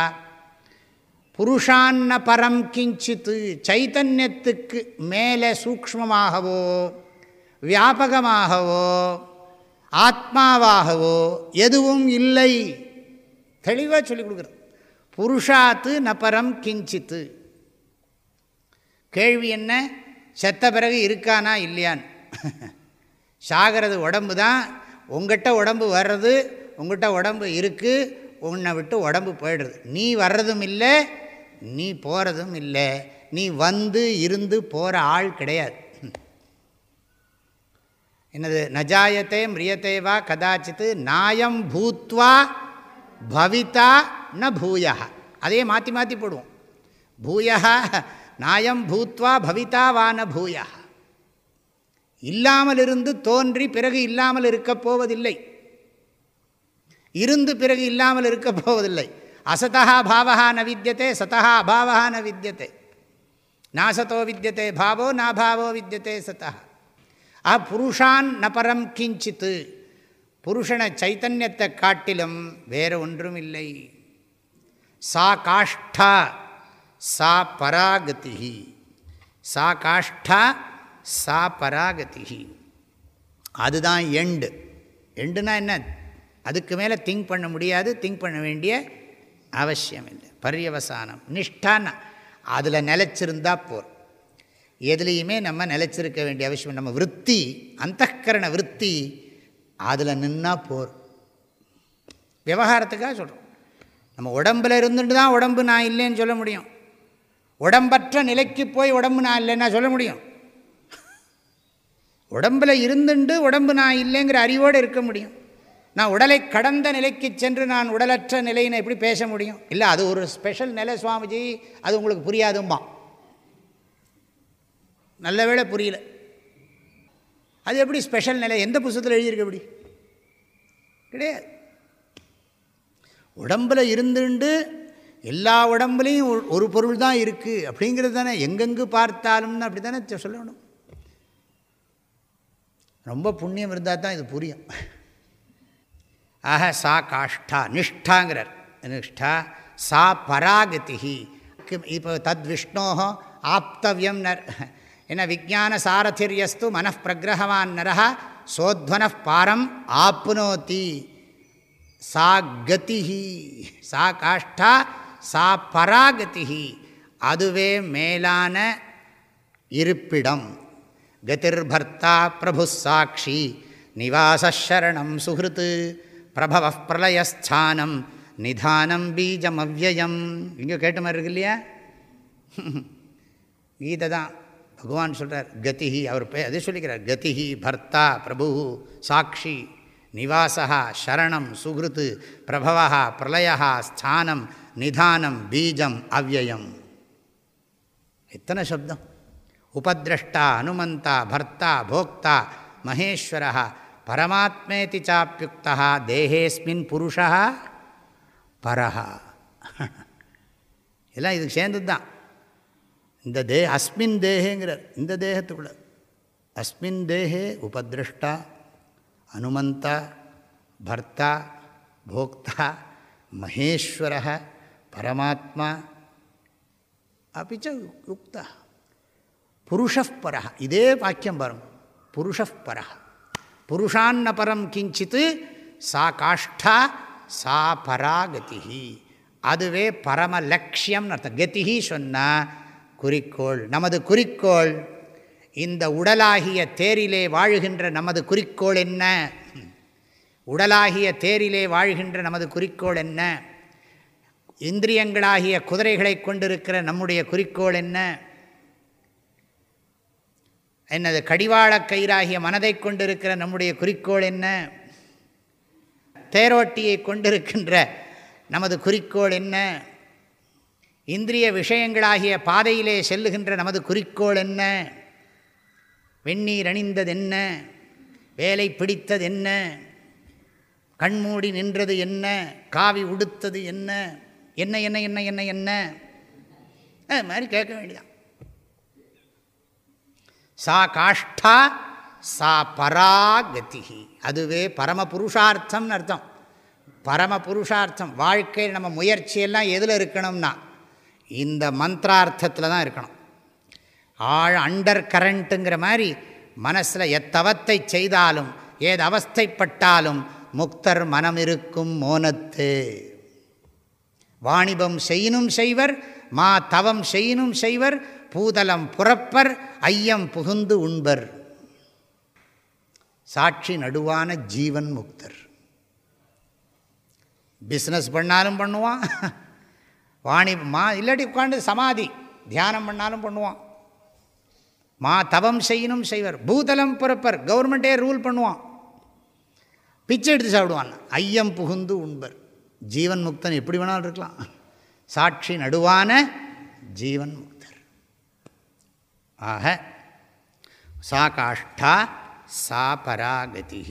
புருஷான்ன பரம் கிஞ்சித்து சைத்தன்யத்துக்கு மேலே சூக்மமாகவோ வியாபகமாகவோ ஆத்மாவாகவோ எதுவும் இல்லை. தெளிவாக சொல்லிக் கொடுக்குறது. புருஷாத்து நபரம் கிஞ்சித்து. கேள்வி என்ன? செத்த பிறகு இருக்கானா இல்லையான்னு சாகிறது உடம்பு தான். உங்கள்கிட்ட உடம்பு வர்றது உங்கள்கிட்ட உடம்பு இருக்குது உன்னை விட்டு உடம்பு போயிடுறது நீ வர்றதும் இல்லை நீ போகிறதும் இல்லை. நீ வந்து இருந்து போகிற ஆள் கிடையாது. என்னது? நஜாயத்தே மிரியத்தே வா கதாச்சித்து நாயம் பூத்வா பவிதா ந பூயா அதையே மாற்றி மாற்றி போடுவோம். பூயா நாயம் பூத்வா பவிதா வா ந பூயா இல்லாமல் இருந்து தோன்றி பிறகு இல்லாமல் இருக்கப் போவதில்லை. இருந்து பிறகு இல்லாமல் இருக்கப் போவதில்லை. அசதா பாவா ந வித்தியதே சதா அபாவா ந வித்தியதே நாசதோ வித்தியதே பாவோ நாபாவோ வித்தியதே சதா ஆ புருஷான் நபரம் கிஞ்சித்து புருஷன சைத்தன்யத்தை காட்டிலும் வேறு ஒன்றும் இல்லை சா காஷ்டா சா பராகதி சா காஷ்டா சா பராகதி அதுதான் எண்டு எண்டுனா என்ன? அதுக்கு மேலே திங்க் பண்ண முடியாது திங்க் பண்ண வேண்டிய அவசியம் இல்லை பரியவசானம் நிஷ்டான அதில் நிலச்சிருந்தா போர். எதுலேயுமே நம்ம நிலச்சிருக்க வேண்டிய அவசியம் நம்ம விற்பி அந்தகரண விற்பி அதில் நின்னா போர். விவகாரத்துக்காக சொல்கிறோம் நம்ம உடம்பில் இருந்துட்டு தான் உடம்பு நான் இல்லைன்னு சொல்ல முடியும். உடம்பற்ற நிலைக்கு போய் உடம்பு நான் இல்லைன்னா சொல்ல முடியும். உடம்பில் இருந்துண்டு உடம்பு நான் இல்லைங்கிற அறிவோடு இருக்க முடியும். நான் உடலை கடந்த நிலைக்கு சென்று நான் உடலற்ற நிலையினை எப்படி பேச முடியும்? இல்லை அது ஒரு ஸ்பெஷல் நிலை சுவாமிஜி. அது உங்களுக்கு புரியாதும்மா நல்ல வேளை புரியல. அது எப்படி ஸ்பெஷல் நிலை? எந்த புஸ்தத்தில் எழுதியிருக்கு எப்படி கிடையாது. உடம்பில் இருந்துண்டு எல்லா உடம்புலையும் ஒரு பொருள் தான் இருக்குது அப்படிங்கிறது தானே. எங்கெங்கு பார்த்தாலும்னு அப்படி தானே சொல்லணும் ரொம்ப புண்ணியம் இருந்தால் தான் இது புரியும். ஆக சா காஷ்டா நிஷ்டாங்கிறார். நிஷ்டா சா பராகதி இப்போ தத் விஷ்ணோ ஆப்தவியம் நர் என்ன விஜான சாரதிரியஸ்து மனப்பிரகிரகவான் நரா சோத்வன பாரம் ஆப்னோதி. சா கதி சா காஷ்டா சா பராகதி அதுவே மேலான இருப்பிடம். கதிர்பர்த்தா பிரபு சாட்சி நிவாசரணம் சுகிருத்து பிரபவ பிரளயஸ்தானம் நிதானம் பீஜம் அவ்வயம் இங்கே கேட்ட மாதிரி இருக்கு இல்லையா? கீதை தான் பகவான் சொல்கிறார் கதிஹி. அவர் பே அதே சொல்லிக்கிறார் கதிஹி பர்த்தா பிரபு சாட்சி நிவாசா சரணம் சுகிருத்து பிரபவா பிரளயா ஸ்தானம் நிதானம் பீஜம் அவ்வயம் எத்தனை சப்தம்? உபதிரஷ்டா அனுமந்தா பர்த்தா போக்தா மகேஸ்வரா பரமாத்மேதி சாப்பியுக்தா தேகேஸ்மின் புருஷா பரஹா. எல்லாம் இதுக்கு சேர்ந்தது தான் இந்த தே அஸ்மின் தேகேங்கிறார். இந்த தேகத்துக்குள்ள. அஸ்மின் தேகே உபதிருஷ்டா அனுமந்தா பர்த்தா போக்தா மகேஸ்வர பரமாத்மா அப்பிச்ச யுக்தா. புருஷப்பரா இதே வாக்கியம் வரும் புருஷப்பரா புருஷான்ன பரம் கிஞ்சித்து சா காஷ்டா சா பராகதி அதுவே பரம லட்சியம்னு அர்த்தம். கதிகி சொன்னால் குறிக்கோள். நமது குறிக்கோள். இந்த உடலாகிய தேரிலே வாழ்கின்ற நமது குறிக்கோள் என்ன? உடலாகிய தேரிலே வாழ்கின்ற நமது குறிக்கோள் என்ன? இந்திரியங்களாகிய குதிரைகளை கொண்டிருக்கிற நம்முடைய குறிக்கோள் என்ன? என்னது கடிவாள கயிறாகிய மனதை கொண்டிருக்கிற நம்முடைய குறிக்கோள் என்ன? தேரோட்டியை கொண்டிருக்கின்ற நமது குறிக்கோள் என்ன? இந்திரிய விஷயங்களாகிய பாதையிலே செல்லுகின்ற நமது குறிக்கோள் என்ன? வெந்நீர் அணிந்தது என்ன? வேலை பிடித்தது என்ன? கண்மூடி நின்றது என்ன? காவி உடுத்தது என்ன? என்ன என்ன என்ன என்ன என்ன? அது மாதிரி கேட்க வேண்டியதான் சா காஷ்டா சா பராகதி அதுவே பரம புருஷார்த்தம்னு அர்த்தம். பரம புருஷார்த்தம் வாழ்க்கையில் நம்ம முயற்சியெல்லாம் எதில் இருக்கணும்னா இந்த மந்திரார்த்தத்தில் தான் இருக்கணும். ஆழ் அண்டர் கரண்ட்டுங்கிற மாதிரி மனசில் எத்தவத்தை செய்தாலும் ஏது அவஸ்தைப்பட்டாலும் முக்தர் மனம் இருக்கும் மோனத்து. வாணிபம் செய்யினும் செய்வர் மா தவம் செய்யினும் செய்வர் பூதலம் புறப்பர் ஐயம் புகுந்து உண்பர். சாட்சி நடுவான ஜீவன் முக்தர். பிஸ்னஸ் பண்ணாலும் பண்ணுவான். வாணி மா இல்லாட்டி உட்காந்து சமாதி தியானம் பண்ணாலும் பண்ணுவான். மா தவம் செய்யணும் செய்வர். பூதலம் பிறப்பர் கவர்மெண்ட்டே ரூல் பண்ணுவான். பிச்சை எடுத்து சாப்பிடுவான். ஐயம் புகுந்து உண்பர். ஜீவன் முக்தன் எப்படி வேணாலும் இருக்கலாம். சாட்சி நடுவான ஜீவன் முக்தன் ஆக சா காஷ்டா சா பராகதி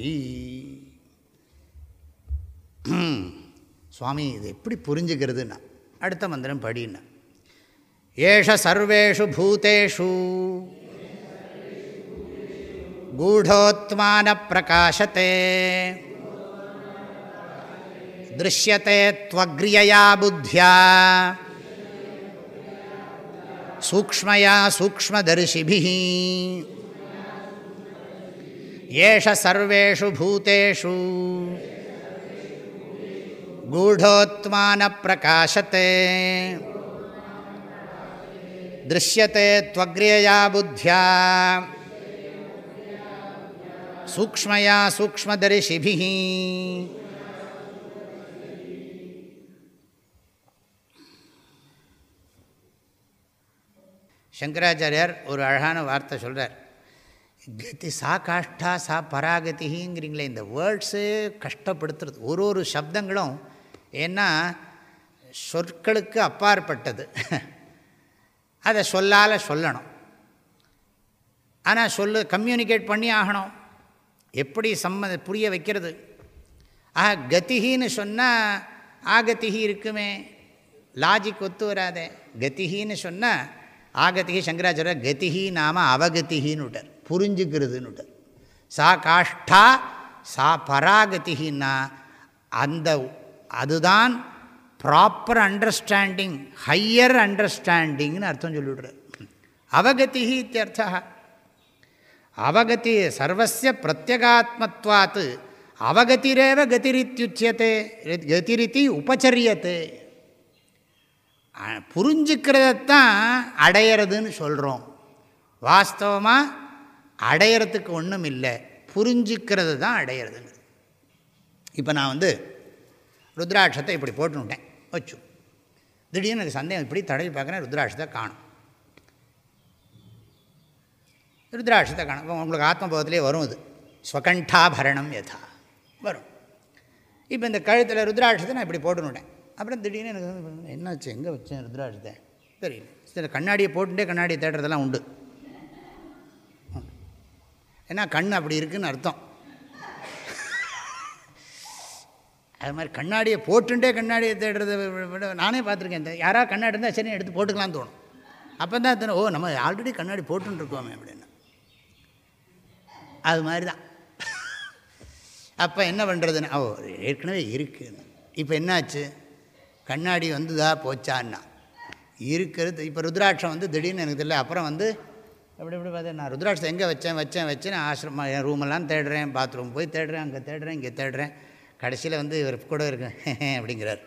சுவாமி இது எப்படி புரிஞ்சுக்கிறதுன்னா அடுத்த மந்திரம் படின்னா ஏஷ சர்வேஷு பூதேஷு गूढोत्मान प्रकाशते दृश्यते त्वग्र्यया बुद्ध्या सूक्ष्मया सूक्ष्मदर्शिभिः। एष सर्वेषु भूतेषु गूढोत्मानप्रकाशते। दृश्यते त्वग्र्यया बुद्ध्या। सूक्ष्मया सूक्ष्मदर्शिभिः। சங்கராச்சாரியார் ஒரு அழகான வார்த்தை சொல்கிறார் கதி சா காஷ்டா சா பராகதிங்கிறீங்களே இந்த வேர்ட்ஸு கஷ்டப்படுத்துறது. ஒரு ஒரு சப்தங்களும் ஏன்னா சொற்களுக்கு அப்பாற்பட்டது. அதை சொல்லால் சொல்லணும். ஆனால் சொல்லு கம்யூனிகேட் பண்ணி ஆகணும். எப்படி சம்ம புரிய வைக்கிறது? ஆக கதிகின்னு சொன்னால் ஆகத்திகி இருக்குமே. லாஜிக் ஒத்து வராதே. கதிகின்னு சொன்னால் ஆகத்திகி சங்கராச்சாரிய கதிகி நாம அவகதிகின்னு விட்டார் புரிஞ்சுக்கிறதுன்னு சா காஷ்டா சா பராகதிகின்னா அந்த அதுதான் ப்ராப்பர் அண்டர்ஸ்டாண்டிங் ஹையர் அண்டர்ஸ்டாண்டிங்னு அர்த்தம் சொல்லிவிடுறார். அவகதிகி இத்தியர்த்தா. அவகதி சர்வசிய பிரத்யகாத்மத்வாத்து அவகதிரேவ கதிரித்யுச்சியத்தை கதிரித்தி உபச்சரியத்தை புரிஞ்சுக்கிறதத்தான் அடையிறதுன்னு சொல்கிறோம் வாஸ்தவமாக அடையிறதுக்கு ஒன்றும் இல்லை புரிஞ்சுக்கிறது தான் அடையிறதுங்கிறது. இப்போ நான் வந்து ருத்ராட்சத்தை இப்படி போட்டுவிட்டேன் வச்சு. திடீர்னு எனக்கு சந்தேகம் இப்படி தடவி பார்க்குறேன் ருத்ராட்சத்தை காணும். ருத்ராட்சத்தை காணும். உங்களுக்கு ஆத்மபோதத்திலே வரும் இது. ஸ்வகண்டாபரணம் யதா. வரும். இப்போ இந்த கழுத்தில் ருத்ராட்சத்தை நான் இப்படி போட்டுனுட்டேன் அப்புறம் திடீர்னு எனக்கு என்னாச்சு? எங்கே வச்சேன் ருத்ராட்சத்தை? தெரியல. சில கண்ணாடியை போட்டுட்டே கண்ணாடியை தேடுறதெல்லாம் உண்டு. ஏன்னா கண் அப்படி இருக்குதுன்னு அர்த்தம். அது மாதிரி கண்ணாடியை போட்டுட்டே கண்ணாடியை தேடுறத விட நானே பார்த்துருக்கேன். யாராவது கண்ணாடி இருந்தால் சரி எடுத்து போட்டுக்கலாம்னு தோணும். அப்போ தான் ஓ நம்ம ஆல்ரெடி கண்ணாடி போட்டுருக்கோமே அப்படின்னு. அது மாதிரி தான். அப்போ என்ன பண்ணுறதுன்னு ஓ ஏற்கனவே இருக்குது இப்போ என்னாச்சு? கண்ணாடி வந்துதா போச்சான்னா? இருக்கிறது இப்போ ருத்ராட்சம் வந்து திடீர்னு எனக்கு தெரியல அப்புறம் வந்து எப்படி எப்படி பார்த்தேன் நான் ருத்ராட்சத்தை எங்கே வச்சேன் வச்சேன் வச்சேன் ஆசிரமம் என் ரூமெல்லாம் தேடுறேன் பாத்ரூம் போய் தேடுறேன் அங்கே தேடுறேன் இங்கே தேடுறேன். கடைசியில் வந்து இவர் கூட இருக்கேன் அப்படிங்கிறார்.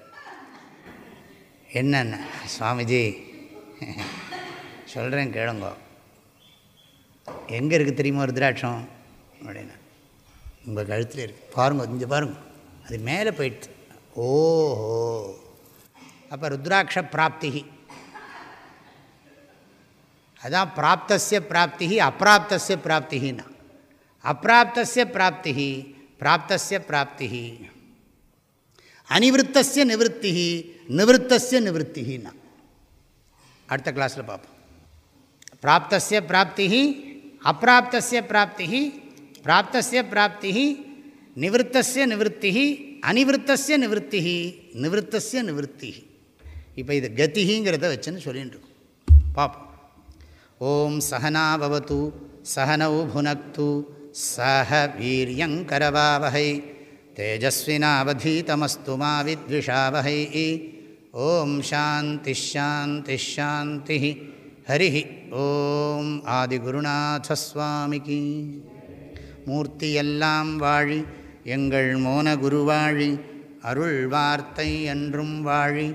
என்னென்ன? சுவாமிஜி சொல்கிறேன் கேளுங்கோ. எங்கே இருக்குது தெரியுமா ருத்ராட்சம்? அப்படின்னா உங்கள் கழுத்தில் இருக்குது பாருங்க இங்கே பாருங்க. அது மேலே போயிடுச்சு. ஓஹோ. அப்போ ருத்ராட்ச பிராப்தி அதான் பிராப்தசிய பிராப்தி அப்பிராப்தசிய பிராப்தினா அப்பிராப்தசிய பிராப்தி பிராப்தசிய பிராப்தி அனிவருத்தசிய நிவத்தி நிவத்தசிய நிவத்தினா அடுத்த கிளாஸில் பார்ப்போம் பிராப்தசிய பிராப்தி அப்பிராப்தசிய பிராப்தி பிராப்தசிய பிராப்தி நிவத்தசிய நிவத்தி அனிவருத்தசிய நிவத்தி நிவத்தசிய நிவத்தி இப்போ இது கத்திகிங்கிறத வச்சுன்னு சொல்லிட்டு இருக்கோம் பார்ப்போம் ஓம் சகனாபவத்து சகனௌ புனக்து சஹ வீரியங்கரவாவகை தேஜஸ்வினாவதீதமஸ்து மா வித்விஷாவகை. ஓம் சாந்திஷாந்திஷாந்தி ஹரி ஓம் ஆதிகுருநாதஸ்வாமிக்கு மூர்த்தியெல்லாம் வாழி எங்கள் மோன குருவாழி அருள் வார்த்தை என்றும் வாழி